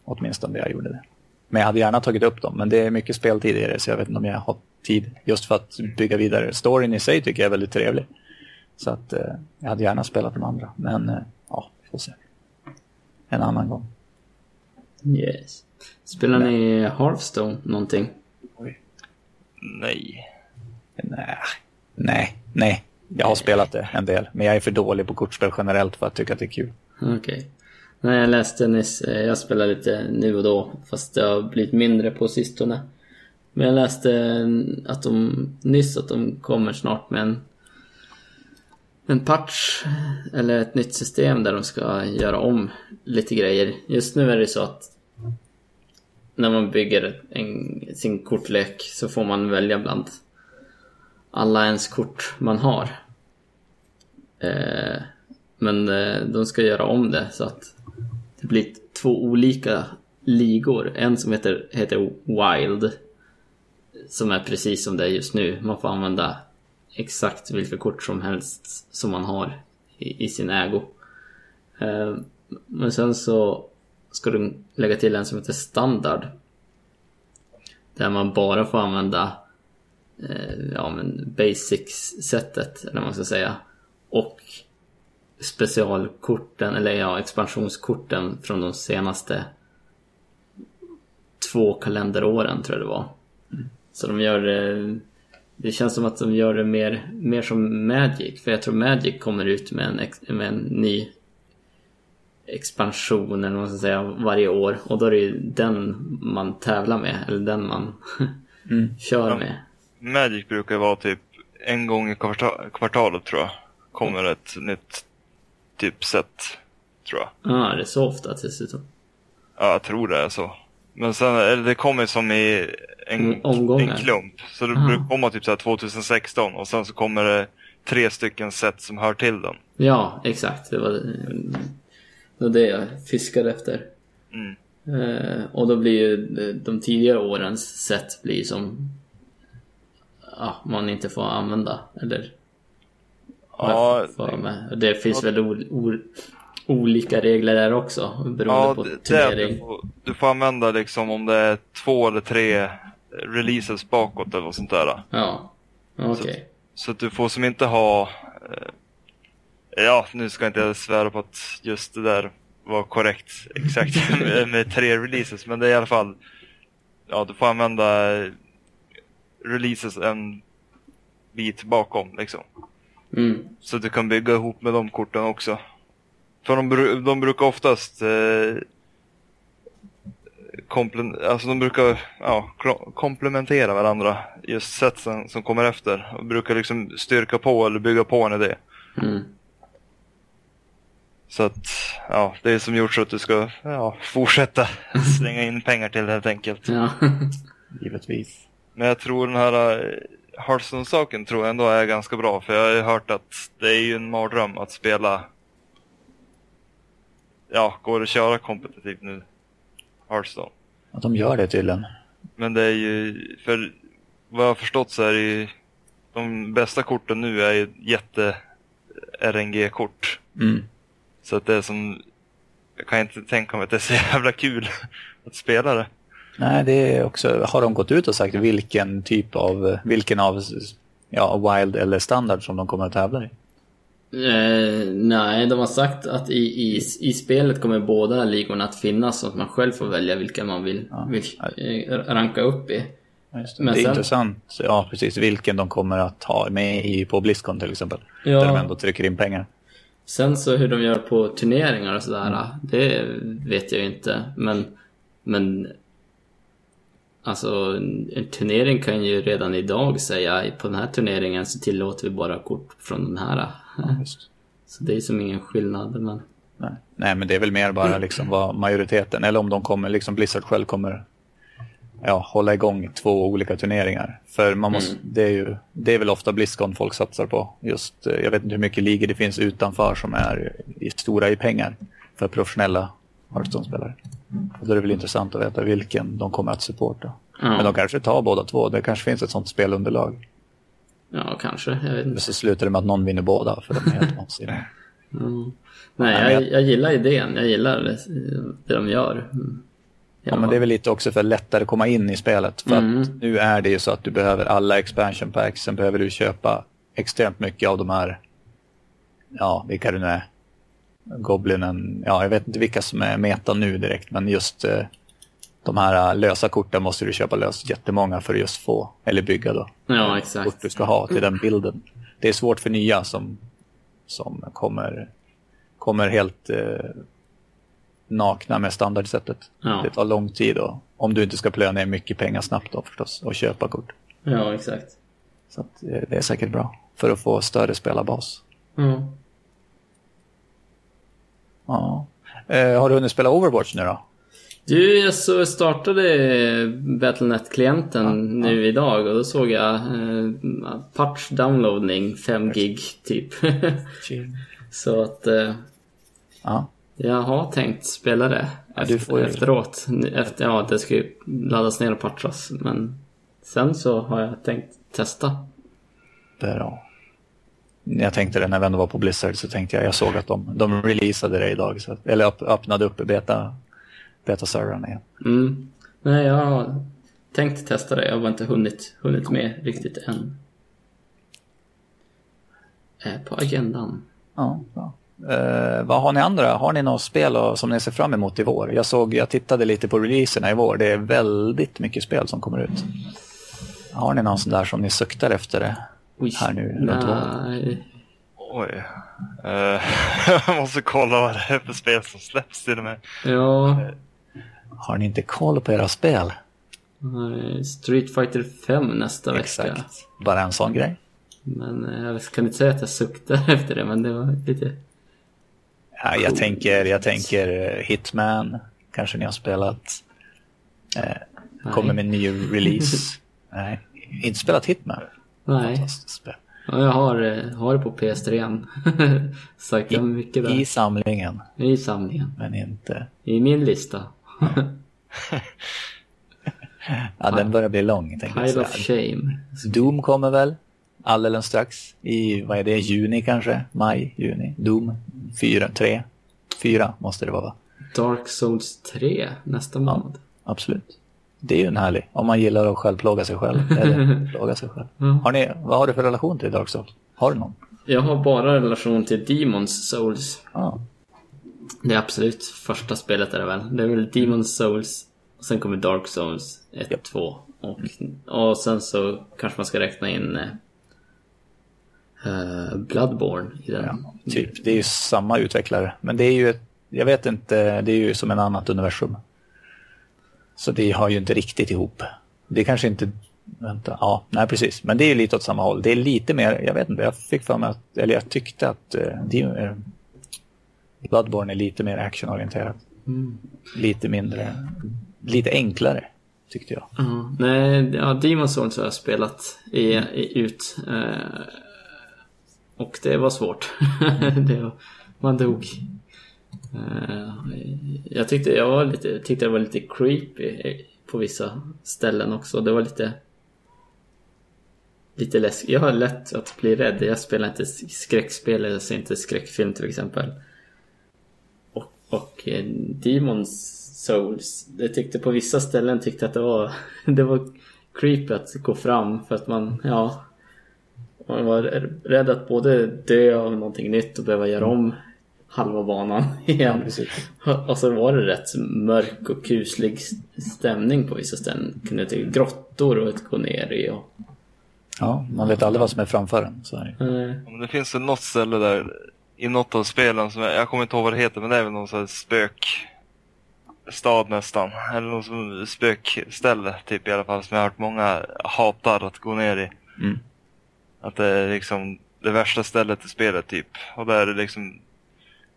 Åtminstone jag gjorde det. Men jag hade gärna tagit upp dem, men det är mycket speltid i det så jag vet inte om jag har tid just för att bygga vidare. Storyn i sig tycker jag är väldigt trevlig. Så att eh, jag hade gärna spelat de andra, men eh, ja, vi får se. En annan gång. Yes. Spelar ni Hearthstone någonting? Nej. Nej, nej, nej. Jag har spelat det en del, men jag är för dålig på kortspel generellt för att tycka att det är kul. Okej. Nej, jag läste nyss, eh, jag spelar lite nu och då, fast det har blivit mindre på sistone. Men jag läste eh, att de, nyss att de kommer snart med en, en patch, eller ett nytt system där de ska göra om lite grejer. Just nu är det så att när man bygger en, sin kortlek så får man välja bland alla ens kort man har. Eh, men eh, de ska göra om det så att det blir två olika ligor. En som heter, heter Wild. Som är precis som det är just nu. Man får använda exakt vilka kort som helst som man har i, i sin ägo. Eh, men sen så ska de lägga till en som heter Standard. Där man bara får använda eh, ja, men basics-sättet, eller vad man ska säga. Och specialkorten, eller ja, expansionskorten från de senaste två kalenderåren tror jag det var. Så de gör det, det känns som att de gör det mer, mer som Magic, för jag tror Magic kommer ut med en, med en ny expansion eller vad man ska säga varje år och då är det ju den man tävlar med, eller den man kör Ja. med. Magic brukar vara typ en gång i kvarta- kvartalet tror jag. Kommer ett nytt typ set, tror jag. Ja, det är så ofta dessutom. Ja, jag tror det är så. Men sen, eller det kommer som i en, Mm, omgångar. en klump. Så det brukar komma typ så här 2016 och sen så kommer det tre stycken set som hör till den. Ja, exakt. Det var det, var det jag fiskade efter. Mm. Eh, och då blir ju de- de tidigare årens sätt blir som ja, man inte får använda. Eller Ja, mig. Det finns väl o, o, olika regler där också beroende ja på det, det är turnering. du får, du får använda liksom om det är två eller tre releases bakåt eller något sånt där. Ja, okej. Så att du får som inte ha... Ja, nu ska inte jag svära på att just det där var korrekt exakt med, med tre releases. Men det är i alla fall... Ja, du får använda releases en bit bakom liksom. Mm. Så du kan bygga ihop med de korten också. För de, de brukar oftast... Eh, alltså de brukar ja, komplementera varandra. Just sätten som kommer efter. Och brukar liksom styrka på eller bygga på en idé. Mm. Så att ja, det är som gjort så att du ska ja, fortsätta slänga in pengar till det helt enkelt. Ja. Givetvis. Men jag tror den här eh, Hearthstone-saken tror jag ändå är ganska bra. För jag har ju hört att det är ju en mardröm att spela... Ja, går det att köra kompetitivt nu? Hearthstone. Att de gör det tydligen. Men det är ju, för vad jag har förstått så är det ju, de bästa korten nu är ju jätte RNG-kort. Mm. Så att det är som, jag kan inte tänka mig att det är så jävla kul att spela det. Nej, det är också, har de gått ut och sagt vilken typ av, vilken av ja, wild eller standard som de kommer att tävla i? Eh, nej, de har sagt att i, i, i spelet kommer båda ligorna att finnas så att man själv får välja vilka man vill, Ja. vill eh, ranka upp i. Det. Men det är sen- intressant, ja precis, vilken de kommer att ha med i på Blizzcon till exempel. Ja. Där de ändå trycker in pengar. Sen så hur de gör på turneringar och sådär, det vet jag ju inte. Men, men alltså en, turnering kan ju redan idag säga på den här turneringen så tillåter vi bara kort från den här. Just. Så det är som ingen skillnad. Men Nej. Nej, men det är väl mer bara liksom vad majoriteten, eller om de kommer, liksom Blizzard själv kommer ja, hålla igång två olika turneringar. För man måste, det, är ju, det är väl ofta Blizzcon folk satsar på. Just, eh, jag vet inte hur mycket ligor det finns utanför som är stora i pengar för professionella Hearthstone-spelare. Och då är det väl intressant att veta vilken de kommer att supporta. Ja. Men de kanske tar båda två. Det kanske finns ett sånt spelunderlag. ja, kanske. Jag vet Men inte. så slutar det med att någon vinner båda för de är helt vansinniga. Mm. Nej, jag, jag- gillar idén. Jag gillar det, det de gör. Mm. Ja, men det är väl lite också för lättare att komma in i spelet. För Mm. att nu är det ju så att du behöver alla expansion packs, sen behöver du köpa extremt mycket av de här, ja, vilka det nu är. Goblinen, ja, jag vet inte vilka som är meta nu direkt, men just eh, de här eh, lösa korten måste du köpa löst jättemånga för att just få, eller bygga då. Ja, exakt. kort du ska ha till den bilden. Det är svårt för nya som, som kommer, kommer helt eh, nakna med standardsättet. Ja. Det tar lång tid och om du inte ska plöja ner mycket pengar snabbt då förstås och köpa kort. Ja, exakt. Så att, eh, det är säkert bra för att få större spelarbas. Ja. Ja. Eh, har du hunnit spela Overwatch nu då? Du, jag så startade Battlenet-klienten nu idag och då såg jag eh, patch downloading 5 gig typ. så att eh, Ja. Jag har tänkt spela det Ja, du får ju- efteråt. Efter, ja, det ska ju laddas ner och patchas. Men sen så har jag tänkt testa. Bra. Jag tänkte det när vi ändå var på Blizzard så tänkte jag, jag såg att de, de releasade det idag. Så, eller öpp, öppnade upp beta, beta-servern igen. Mm. Nej, jag har tänkt testa det. Jag har inte hunnit, hunnit med riktigt än. Är på agendan. Ja, ja. Eh, vad har ni andra? Har ni något spel som ni ser fram emot i vår? Jag såg, jag tittade lite på releaserna i vår. Det är väldigt mycket spel som kommer ut. Har ni någon sån där som ni suktar efter Oj, här nu runt våren? nej. Oj. Eh, jag måste kolla vad det är för spel som släpps till och med. Ja, Har ni inte koll på era spel? nej, Street Fighter 5 nästa vecka. Exakt. Bara en sån grej? Men eh, jag kan inte säga att jag suktar efter det, men det var lite... Ja, jag, tänker, jag tänker eh, Hitman. Kanske ni har spelat. Eh, kommer med en ny release. Nej, inte spelat Hitman. Nej, ja, jag har, eh, har det på PS3 än. Sagt jag mycket där. I samlingen, I samlingen. men inte... I min lista. Ja, den börjar bli lång. Pile of shame. Doom kommer väl alldeles strax i, vad är det, juni kanske? Maj, juni? Doom, fyra, tre, fyra måste det vara va? Dark Souls 3 nästa månad. Absolut. Det är ju en härlig, om man gillar att själv plåga sig själv. Eller plåga sig själv. Mm. Har ni, vad har du för relation till Dark Souls? Har du någon? Jag har bara relation till Demons Souls. Ja, Det är absolut första spelet är det väl. Det är väl Demons Souls. Och sen kommer Dark Souls 1, Japp. 2. Och, och sen så kanske man ska räkna in eh, Bloodborne i den. ja, typ. Det är ju samma utvecklare. Men det är ju, jag vet inte, det är ju som en annat universum. Så det har ju inte riktigt ihop. Det kanske inte, vänta, ja, nej precis. Men det är ju lite åt samma håll. Det är lite mer, jag vet inte, jag fick för mig att, eller jag tyckte att eh, eh, Bloodborne är lite mer actionorienterat. Mm. Lite mindre, lite enklare tyckte jag. Ja, nej, ja, Demons Souls har jag spelat i, i, ut. Eh, och det var svårt. det var, man dog. Eh, jag tyckte jag var lite, tyckte det var lite creepy på vissa ställen också. Det var lite lite läskigt. Jag har lätt att bli rädd. Jag spelar inte skräckspel, jag ser inte skräckfilm till exempel. Och, och eh, Demons Souls, jag tyckte på vissa ställen tyckte att det var, det var creepy att gå fram för att man, ja. Man var rädd att både dö av någonting nytt och behöva göra om halva banan igen. precis. Och så var det rätt mörk och kuslig stämning på vissa ställen. Kunde till grottor och gå ner i och... Ja, man vet aldrig vad som är framför en. Så är det. Eh, Men det finns väl något ställe där i något av spelen som jag, jag kommer inte ihåg vad det heter men det är väl någon sån här spökstad nästan. Eller någon spökställe typ i alla fall som jag har hört många hatar att gå ner i. Mm. Att det är liksom det värsta stället i spelet typ. Och där är det liksom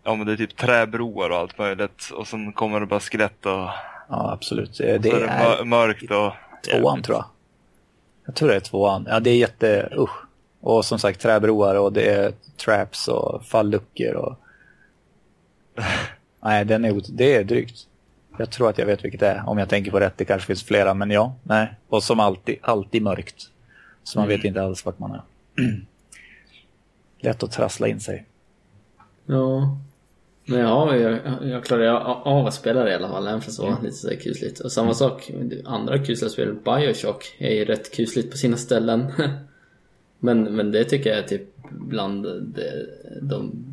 Ja men det är typ träbroar och allt möjligt. Och sen kommer det bara skelett och Ja, absolut. Det är det är mör- mörkt och... tvåan tror jag. Jag tror det är tvåan. Ja, det är jätte... Usch. Och som sagt träbroar och det är traps och falluckor och... Nej, den är, det är drygt. Jag tror att jag vet vilket det är. Om jag tänker på rätt, det kanske finns flera, men ja. Nej. Och som alltid, alltid mörkt. Så man vet inte alls vart man är. Lätt att trassla in sig. ja. Men ja, jag, jag klarade av att spela det i alla fall, även fast det var lite så kusligt. Och samma sak, andra kusliga spel, Bioshock, är ju rätt kusligt på sina ställen. men, men det tycker jag är typ bland de, de,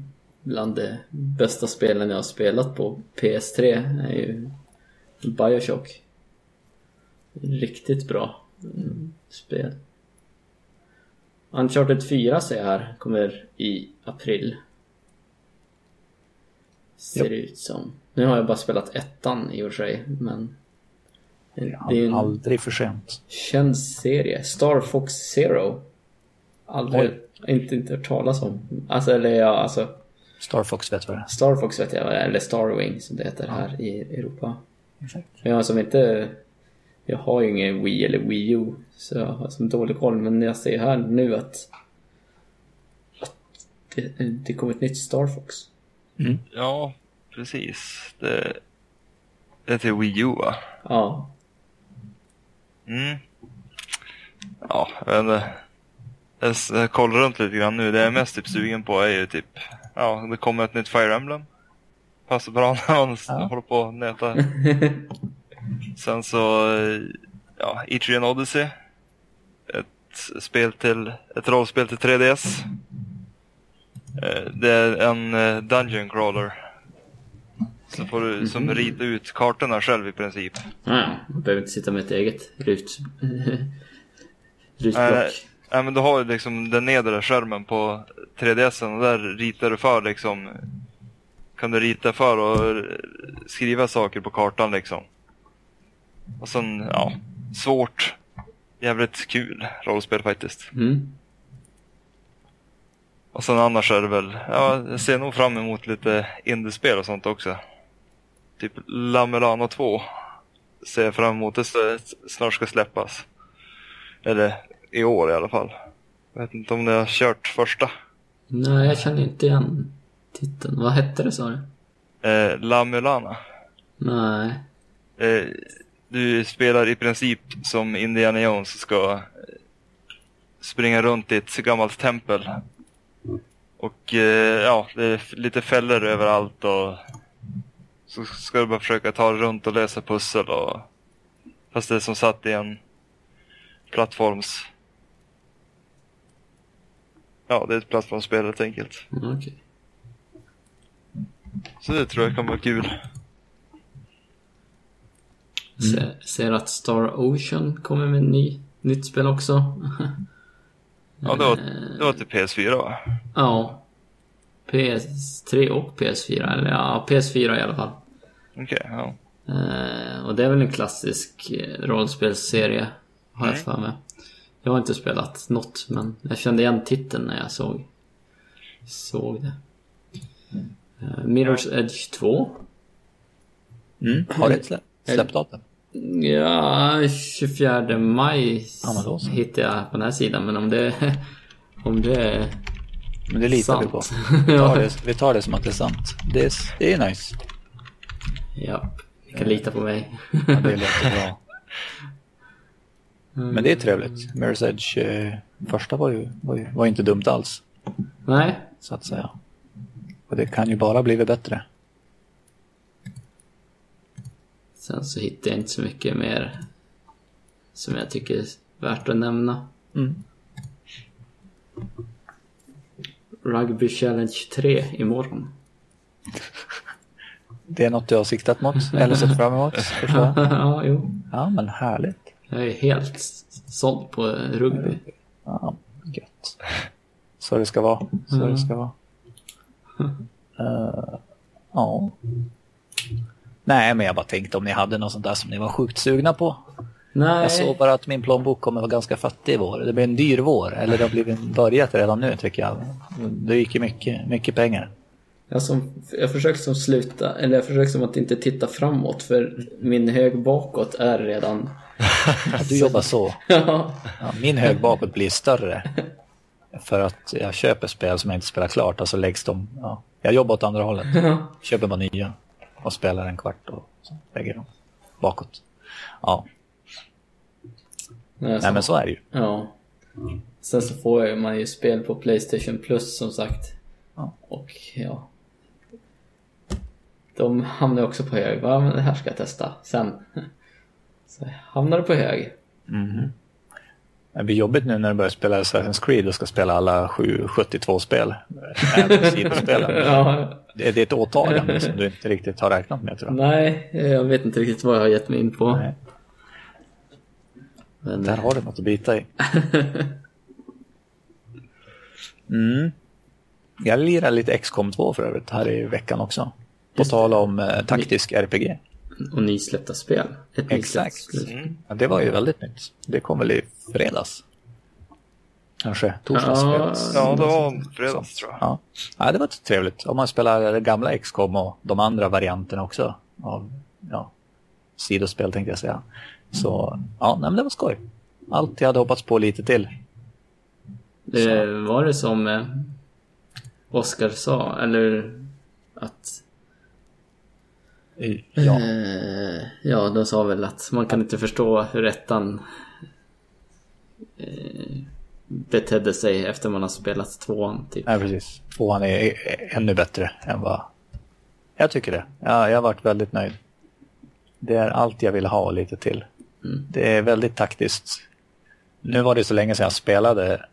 bland de bästa spelen jag har spelat på PS3, är ju Bioshock. Riktigt bra mm, spel. Uncharted 4 ser jag här, kommer i april. Ser det ut som. Nu har jag bara spelat ettan i och för sig, men... Det är en aldrig för sent. Känd serie. Star Fox Zero. Aldrig, inte, inte hört talas om. Alltså, eller ja, alltså... Star Fox vet vad det är. Star Fox vet jag vad det är, eller Starwing som det heter här i Europa. Exakt. Jag som inte... Jag har ju ingen Wii eller Wii U, så jag har som dålig koll. Men jag ser här nu att... att det, det kommer ett nytt Star Fox. Mm. Ja, precis. Det, det är till Wii U va? Ja. Mm. Ja, jag vet inte. Jag kollar runt lite grann nu. Det jag är mest typ sugen på är ju typ, ja, det kommer ett nytt Fire Emblem. Passar bra när man ja. håller på och nöta. Sen så, ja, Etrian Odyssey. Ett spel till, ett rollspel till 3DS. Eh, det är en eh, Dungeon Crawler. Så får du som mm -hmm. rita ut kartorna själv i princip. Ja, man behöver inte sitta med ett eget rut... rutblock. Nej, men du har ju liksom den nedre skärmen på 3DSen och där ritar du för liksom. Kan du rita för och skriva saker på kartan liksom. Och sen, ja, svårt. Jävligt kul rollspel faktiskt. Mm. Och sen annars är det väl, ja, jag ser nog fram emot lite indiespel och sånt också. Typ Lamelano 2 ser jag fram emot, det snart ska släppas. Eller i år i alla fall. Jag vet inte om ni har kört första? Nej, jag känner inte igen titeln. Vad hette det sa du? Eh, La Mulana. Nej. Eh, du spelar i princip som Indiana Jones ska springa runt i ett gammalt tempel och eh, ja, det är lite fällor överallt och så ska du bara försöka ta runt och lösa pussel och fast det är som satt i en plattforms... Ja, det är ett plattformsspel helt enkelt. Mm, okay. Så det tror jag kan vara kul. Mm. Ser, ser att Star Ocean kommer med en ny, nytt spel också. ja, det var, det var till PS4 va? Ja. PS3 och PS4, eller ja, PS4 i alla fall. Okej, okay, ja. Eh, och det är väl en klassisk eh, rollspelsserie, har jag för mig. Jag har inte spelat något, men jag kände igen titeln när jag såg, såg det. Eh, Mirror's Edge 2. Mm. Har det ett släppdatum? Ja, 24 maj ja, hittade jag på den här sidan, men om det, om det men det litar sant. vi på. Vi tar, det, vi tar det som att det är sant. Det är, det är nice. Ja, ni kan lita på mig. ja, det låter bra. Men det är trevligt. Mirror's Edge eh, första var ju, var ju var inte dumt alls. Nej. Så att säga. Och det kan ju bara bli bättre. Sen så hittar jag inte så mycket mer som jag tycker är värt att nämna. Mm. Rugby Challenge 3 imorgon. Det är något du har siktat mot eller sett fram emot? ja, jo. Ja, men härligt. Jag är helt såld på rugby. Ja, gött. Så det ska vara. Så mm. det ska vara. Uh, ja. Nej, men jag bara tänkte om ni hade något sånt där som ni var sjukt sugna på. Nej. Jag såg bara att min plånbok kommer vara ganska fattig i vår. Det blir en dyr vår. Eller det har blivit börjat redan nu tycker jag. Det gick ju mycket, mycket pengar. Jag, som, jag försöker som sluta, eller jag försöker som att inte titta framåt för min hög bakåt är redan... du jobbar så? ja. ja. Min hög bakåt blir större. För att jag köper spel som jag inte spelar klart, alltså läggs de... Ja. Jag jobbar åt andra hållet. Köper bara nya och spelar en kvart och så lägger dem bakåt. Ja. Nej, Nej men så är det ju. Ja. Sen så får man ju spel på Playstation Plus som sagt. Ja. Och ja. de hamnar också på hög. Va, men det här ska jag testa sen. Så hamnar det på hög. Det blir jobbigt nu när du börjar spela Assassin's Creed och ska spela alla 772 spel. Även sidospelen. Ja, Det är ett åtagande som du inte riktigt har räknat med tror jag. nej, jag vet inte riktigt vad jag har gett mig in på. Nej. Men, Där har du något att bita i. Mm. Jag lirar lite XCOM 2 för övrigt här i veckan också. På tal om eh, taktisk RPG. och nysläppta spel. Ett Exakt. spel. Mm. Ja, det var ju väldigt nytt. Det kom väl i fredags? Kanske torsdags? Ja? Ja, det var fredags tror jag. Ja. ja, det var trevligt. Om man spelar gamla XCOM och de andra varianterna också av ja, sidospel tänkte jag säga. Så ja, nej, men det var skoj. Allt jag hade hoppats på lite till. Det var det som eh, Oskar sa, eller att Ja, Eh, ja, de sa väl att man kan inte förstå hur ettan eh, betedde sig efter man har spelat tvåan. Typ. nej, precis. Tvåan är ännu bättre än vad... Jag tycker det. Ja, jag har varit väldigt nöjd. Det är allt jag vill ha och lite till. Mm. Det är väldigt taktiskt. Nu var det så länge sedan jag spelade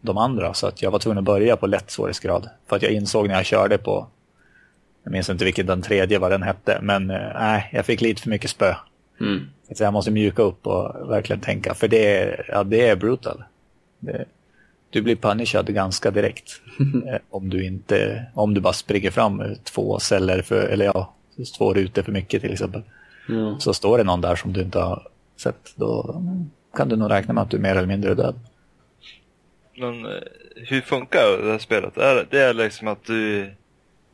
de andra så att jag var tvungen att börja på lätt svårighetsgrad. För att jag insåg när jag körde på, jag minns inte vilken den tredje vad den hette, men eh, nej, jag fick lite för mycket spö. Mm. Så jag måste mjuka upp och verkligen tänka, för det är, ja, det är brutal. Det, du blir punishad ganska direkt. eh, om du inte, om du bara springer fram två celler för, eller ja, två rutor för mycket till exempel. Ja. Så står det någon där som du inte har sett, då kan du nog räkna med att du är mer eller mindre död. Men eh, hur funkar det här spelet? Är det, det är liksom att du...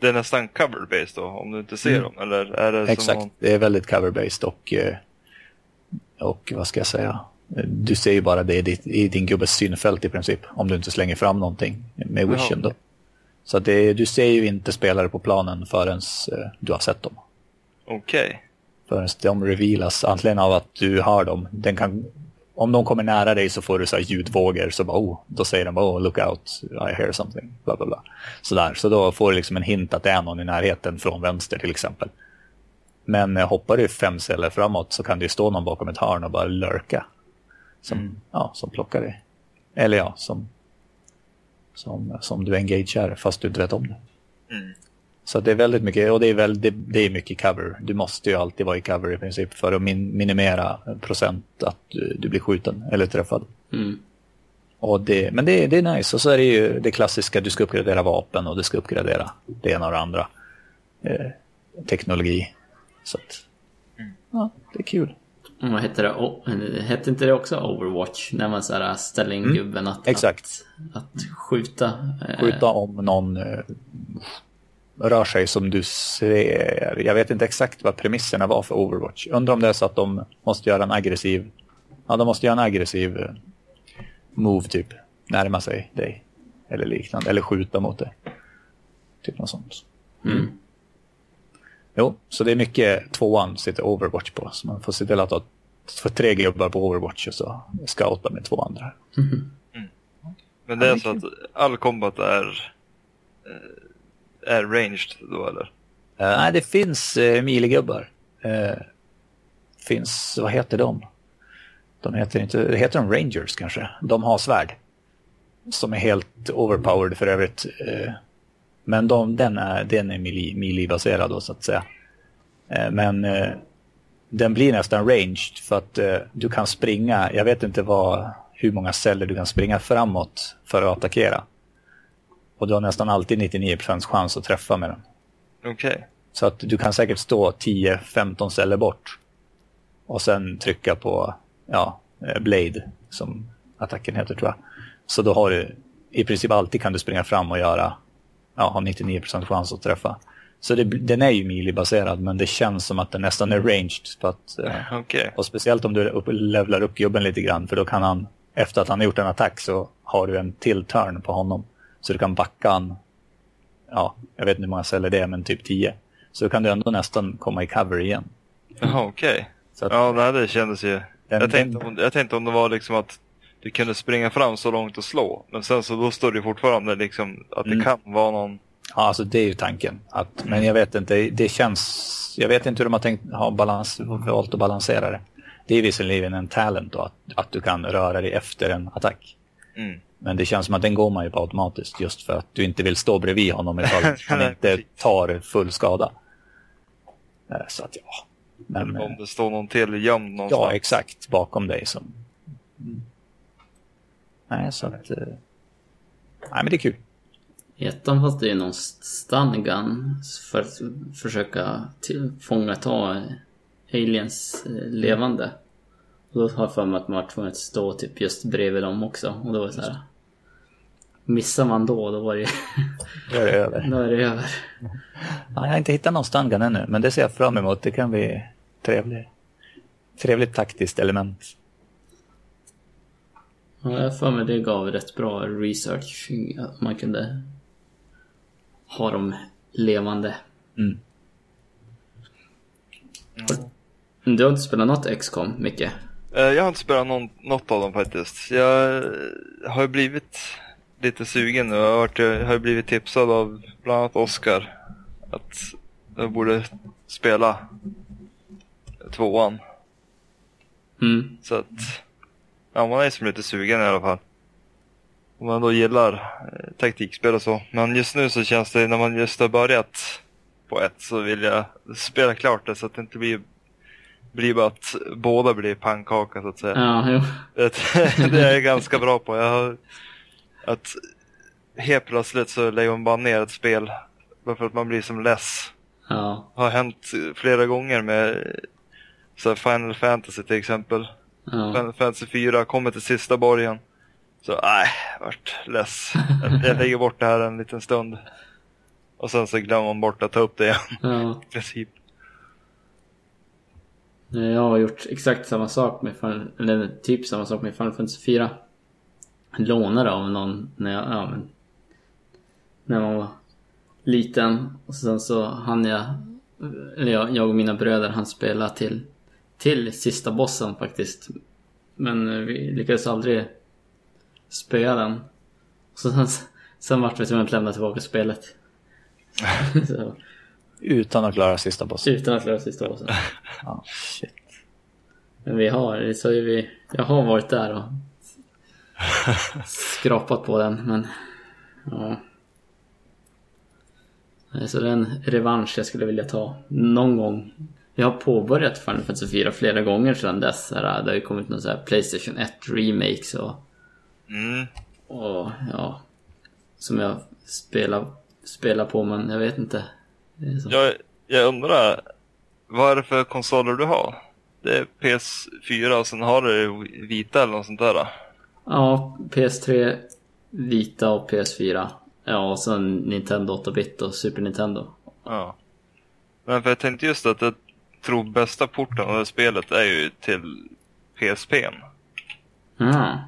Det är nästan cover-based då, om du inte ser Mm. dem? Eller är det som Exakt, någon... det är väldigt cover-based och, eh, och vad ska jag säga, du ser ju bara det i, din gubbes synfält i princip, om du inte slänger fram någonting med vision då. Så det, du ser ju inte spelare på planen förrän eh, du har sett dem. Okej. Förrän de revealas, antingen av att du hör dem. Den kan, om de kommer nära dig så får du så här ljudvågor, så bara, oh, då säger de oh, look out, I hear something, bla bla bla. Sådär, så då får du liksom en hint att det är någon i närheten från vänster till exempel. Men eh, hoppar du fem celler framåt så kan det ju stå någon bakom ett hörn och bara lurka. Som, ja, som plockar dig. Eller ja, som, som, som du engagerar fast du inte vet om det. Mm. Så det är väldigt mycket, och det är, väl, det, det är mycket cover. Du måste ju alltid vara i cover i princip för att min, minimera procent att du, du blir skjuten eller träffad. Mm. Och det, men det, det är nice. Och så är det ju det klassiska, du ska uppgradera vapen och du ska uppgradera det ena och det andra. Eh, teknologi. Så att, ja, det är kul. Och Vad hette det? O- hette inte det också Overwatch? När man så här ställer in Mm, gubben att, exakt. att, att skjuta. eh, Skjuta om någon eh, rör sig som du ser. Jag vet inte exakt vad premisserna var för Overwatch. Undrar om det är så att de måste göra en aggressiv, ja de måste göra en aggressiv eh, move typ. Närma sig dig. Eller liknande. Eller skjuta mot dig. Typ något sånt. Mm. Jo, så det är mycket tvåan sitter Overwatch på. Så man får se till att ha för tre gubbar på Overwatch och så scouta med två andra. Men det är så att all combat är... eh, Är ranged då eller? Eh, nej, det finns uh, miligubbar. Uh, finns, vad heter de? De heter inte, heter de Rangers kanske? De har svärd. Som är helt overpowered för övrigt. Eh, men de, den är, den är melee-baserad då så att säga. Eh, men eh, den blir nästan ranged för att eh, du kan springa, jag vet inte vad, hur många celler du kan springa framåt för att attackera. Och du har nästan alltid 99% chans att träffa med den. Okej. Så att du kan säkert stå 10-15 celler bort. Och sen trycka på ja, Blade, som attacken heter tror jag. Så då har du, i princip alltid kan du springa fram och göra, ja, ha 99% chans att träffa. Så det, den är ju melee-baserad, men det känns som att den nästan är ranged. För att, eh, Okej. och speciellt om du upp, levlar upp gubben lite grann, för då kan han, efter att han har gjort en attack så har du en till turn på honom. Så du kan backa han, ja, jag vet inte hur många celler det är, men typ 10. Så då kan du ändå nästan komma i cover igen. Okej. Så att, Ja, det kändes ju... Den- jag, tänkte den- om, jag tänkte om det var liksom att du kunde springa fram så långt och slå. Men sen så då står det fortfarande liksom att det Mm. kan vara någon... Ja, alltså det är ju tanken. Att, men jag vet inte, det känns... Jag vet inte hur de har tänkt ha balans, valt att balansera det. Det är visserligen en talent då, att, att du kan röra dig efter en attack. Mm. Men det känns som att den går man ju på automatiskt just för att du inte vill stå bredvid honom ifall han inte tar full skada. Eh, Så att ja. Men, Om eh, det står någon till gömd någonstans. ja, exakt bakom dig som... Mm. Nej, så att... eh, Nej, men det är kul. Ettan fanns det ju någon stun gun för att försöka fånga ta aliens eh, levande. Och då har jag för mig att man var tvungen att stå typ just bredvid dem också. Och då var det så här. Missar man då, då var det, Då är det över. då är det över. Ja, jag har inte hittat någon stungun ännu, men det ser jag fram emot. Det kan bli trevligt. Trevligt taktiskt element. Ja, jag för mig det gav rätt bra research. Att man kunde ha dem levande. Mm. Du har inte spelat något XCOM, Micke? Eh, Jag har inte spelat någon, något av dem faktiskt. Jag har ju blivit lite sugen nu. Jag har, varit, jag har blivit tipsad av bland annat Oskar att jag borde spela tvåan. Mm. Så att ja, man är som lite sugen i alla fall. Om man då gillar eh, taktikspel och så. Men just nu så känns det, när man just har börjat på ett så vill jag spela klart det så att det inte blir, blir bara att båda blir pannkaka så att säga. Ja, jo. Det, det är jag ganska bra på. Jag har, att helt plötsligt så lägger man bara ner ett spel bara för att man blir som less. Ja. har hänt flera gånger med så Final Fantasy till exempel. Ja. Final Fantasy 4 kommer till sista borgen. Så nej, vart less. Jag- Jag lägger bort det här en liten stund. Och sen så glömmer man bort att ta upp det igen ja. i princip. Jag har gjort exakt samma sak med Final, eller typ samma sak med Final Fantasy 4. Lånade av någon när jag, ja men. När man var liten. Och sen så hann jag, eller jag, jag och mina bröder hann spela till, till sista bossen faktiskt. Men vi lyckades aldrig spöa den. Så sen, sen vart vi tvungna att lämna tillbaka spelet. Utan att klara sista bossen. utan att lösa sista bossen. Ja, shit. Men vi har, så vi, jag har varit där och skrapat på den, men ja. Så det är en revansch jag skulle vilja ta någon gång. Jag har påbörjat Final Fantasy 4 flera gånger sedan dess. Det har ju kommit någon så här Playstation 1 remakes och, Mm. och ja. Som jag spelar, spelar på, men jag vet inte. Det. Jag, jag undrar, vad är det för konsoler du har? Det är PS4 och sen har du vita eller något sånt där. då? Ja, PS3, Vita och PS4. Ja, och sen Nintendo 8-bit och Super Nintendo. Ja. Men för jag tänkte just att jag tror bästa porten av det spelet är ju till PSPn. Ja.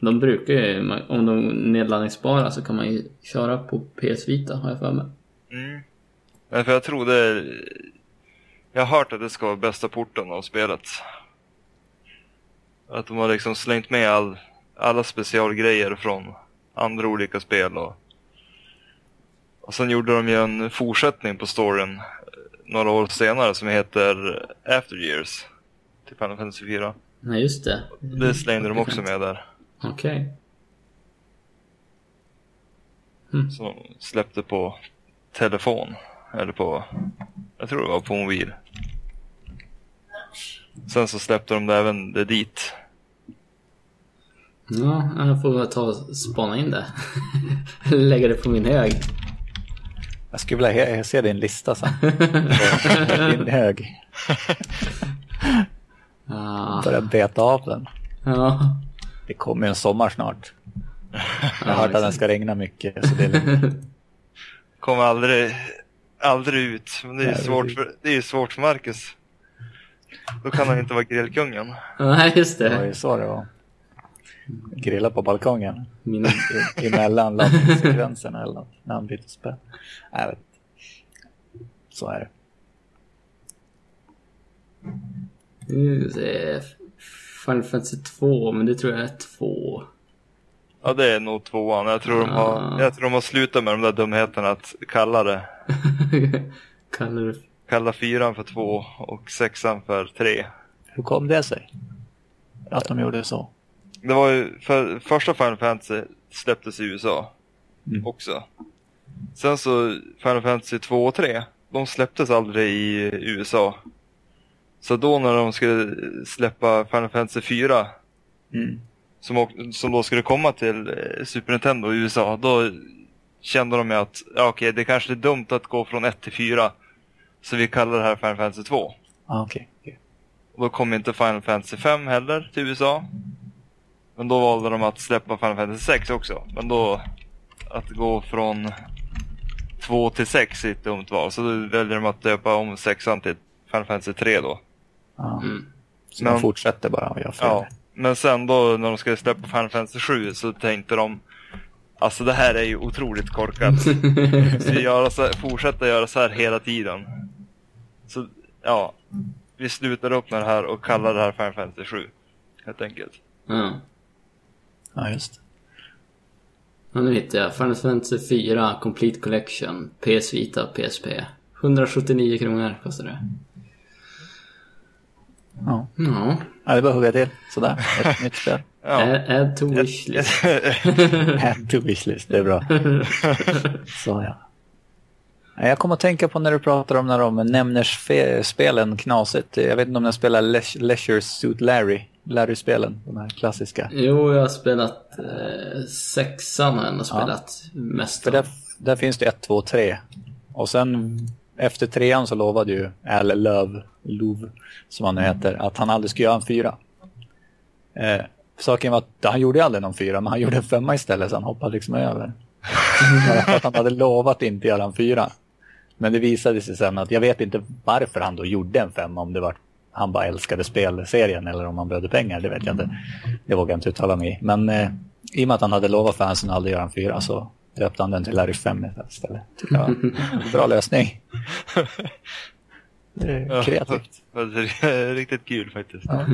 De brukar ju, om de är nedladdningsbara så kan man ju köra på PS Vita har jag för mig. Mm. Men för jag tror det är... Jag har hört att det ska vara bästa porten av spelet. Att de har liksom slängt med all, alla specialgrejer från andra olika spel och... Och sen gjorde de ju en fortsättning på storyn några år senare som heter After Years. Till Final Fantasy 4. Nej, just det. Det slängde de också med där. Okej. Som de släppte på telefon. Eller på, jag tror det var på mobil. Sen så släppte de det även det dit. Ja, jag får väl ta och spana in det. Lägga det på min hög. Jag skulle vilja se din lista sen. din hög. Ja, Börja beta av den. ja. Det kommer en sommar snart. Jag har hört att den ska regna mycket. Så det är. Kommer aldrig, aldrig ut. Men det är ju svårt för, det är ju svårt för Marcus. Då kan han inte vara grillkungen. Nej, just det var det. ju så det var. Grilla på balkongen. Min, E- Emellan laddningssekvenserna eller något. När han byter spel. Jag vet. Så är det. nu ska vi se. Final Fantasy 2, men det tror jag är 2. Ja, det är nog tvåan. Jag tror, de har, Ah. jag tror de har slutat med de där dumheterna att kalla det. Kallar du... Kalla fyran för två och sexan för tre. Hur kom det sig? Att de gjorde så? Det var ju, för första Final Fantasy släpptes i USA Mm. också. Sen så Final Fantasy 2 och 3, de släpptes aldrig i USA. Så då när de skulle släppa Final Fantasy 4, Mm. som, som då skulle komma till eh, Super Nintendo i USA, då kände de ju att ja, okej, det kanske är dumt att gå från 1 till 4. Så vi kallar det här Final Fantasy 2. Ah, okej. okej. Och då kom inte Final Fantasy 5 heller till USA. Men då valde de att släppa Final Fantasy 6 också. Men då, att gå från 2 till 6 är ett dumt val. Så då väljer de att döpa om 6 till Final Fantasy 3 då. Ja. Mm. Så Men- de fortsätter bara och gör fler. Ja. Men sen då när de skulle släppa Final Fantasy 7 så tänkte de Alltså det här är ju otroligt korkat. Så vi göra så, fortsätta göra så här hela tiden. Så ja, vi slutar upp med det här och kallar det här Final Fantasy 7. Helt enkelt. Ja. Ja, just Ja, nu hittar jag. Final Fantasy 4 Complete Collection. PS Vita och PSP. 179 kronor kostar det. Ja. Ja. ja, det är bara att hugga till. Sådär, ett nytt spel. Ja. Add, to wishlist. Add to wishlist, det är bra. Så ja. Ja, Jag kommer att tänka på när du pratar om när de nämner spe- spelen knasigt. Jag vet inte om ni spelar Le- Leisure Suit Larry. Larry-spelen, de här klassiska. Jo, jag har spelat eh, sexan har jag ändå spelat mest För där, där finns det ett, två, tre. Och sen efter trean så lovade ju Al Löv, Lov, som han nu heter, att han aldrig skulle göra en fyra. Eh, saken var att han gjorde aldrig någon fyra, men han gjorde en femma istället så han hoppade liksom över. Att han hade lovat inte göra en fyra. Men det visade sig sen att jag vet inte varför han då gjorde en femma, om det var han bara älskade spelserien eller om han behövde pengar, det vet jag inte. Det vågar jag inte uttala mig i. Men eh, i och med att han hade lovat fansen att aldrig göra en fyra så döpte han den till Larry 5 istället. Tycker jag bra lösning. Kreativt. Ja, det är riktigt kul faktiskt. Ja.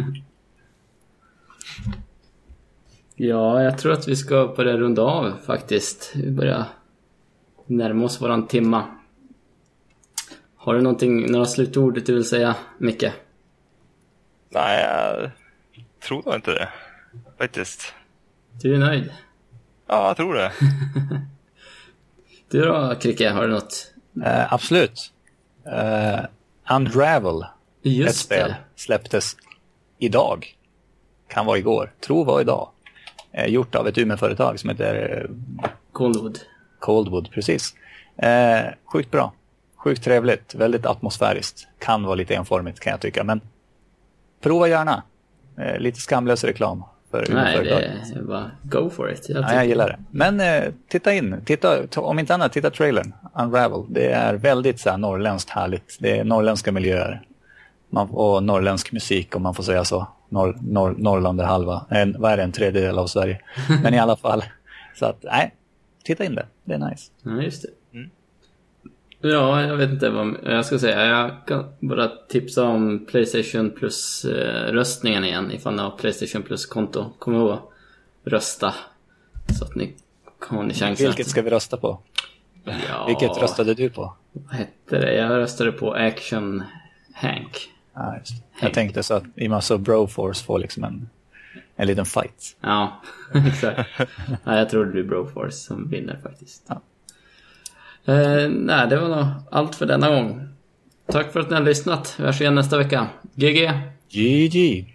Ja, jag tror att vi ska börja runda av faktiskt. Vi börjar närma oss våran timma. Har du någonting, några slutord du vill säga, Micke? Nej, jag tror nog inte det. Faktiskt. Du är nöjd? Ja, jag tror det. Du då, Kricke, har du något? Eh, absolut. Eh, Unravel, ett Just spel, det. släpptes idag. Kan vara igår. Tror var idag. Eh, gjort av ett Umeå-företag som heter eh, Coldwood. Coldwood, precis. Eh, sjukt bra. Sjukt trevligt. Väldigt atmosfäriskt. Kan vara lite enformigt kan jag tycka, men prova gärna. Eh, lite skamlös reklam för Nej, det är bara go for it. Jag Ja, jag gillar det. Men eh, titta in. Titta, ta, om inte annat, titta trailern. Unravel. Det är väldigt så här, norrländskt härligt. Det är norrländska miljöer. Man, och norrländsk musik om man får säga så. Norr, norr, Norrland är halva. En, vad är det, en tredjedel av Sverige. Men i alla fall. Så att, nej. Titta in det. Det är nice. Ja, just det. Ja, jag vet inte vad jag ska säga. Jag kan bara tipsa om Playstation Plus-röstningen igen ifall ni har Playstation Plus-konto. Kom ihåg att rösta. Så att ni har ni chansen Vilket ska vi rösta på? Ja, Vilket röstade du på? Vad hette det? Jag röstade på Action Hank. Ja, just. det. Jag tänkte så att i massa Broforce får liksom en, en liten fight. Ja, exakt. ja, jag tror det blir Broforce som vinner faktiskt. Ja. Eh, nej, det var nog allt för denna gång. Tack för att ni har lyssnat. Vi hörs igen nästa vecka. GG! GG!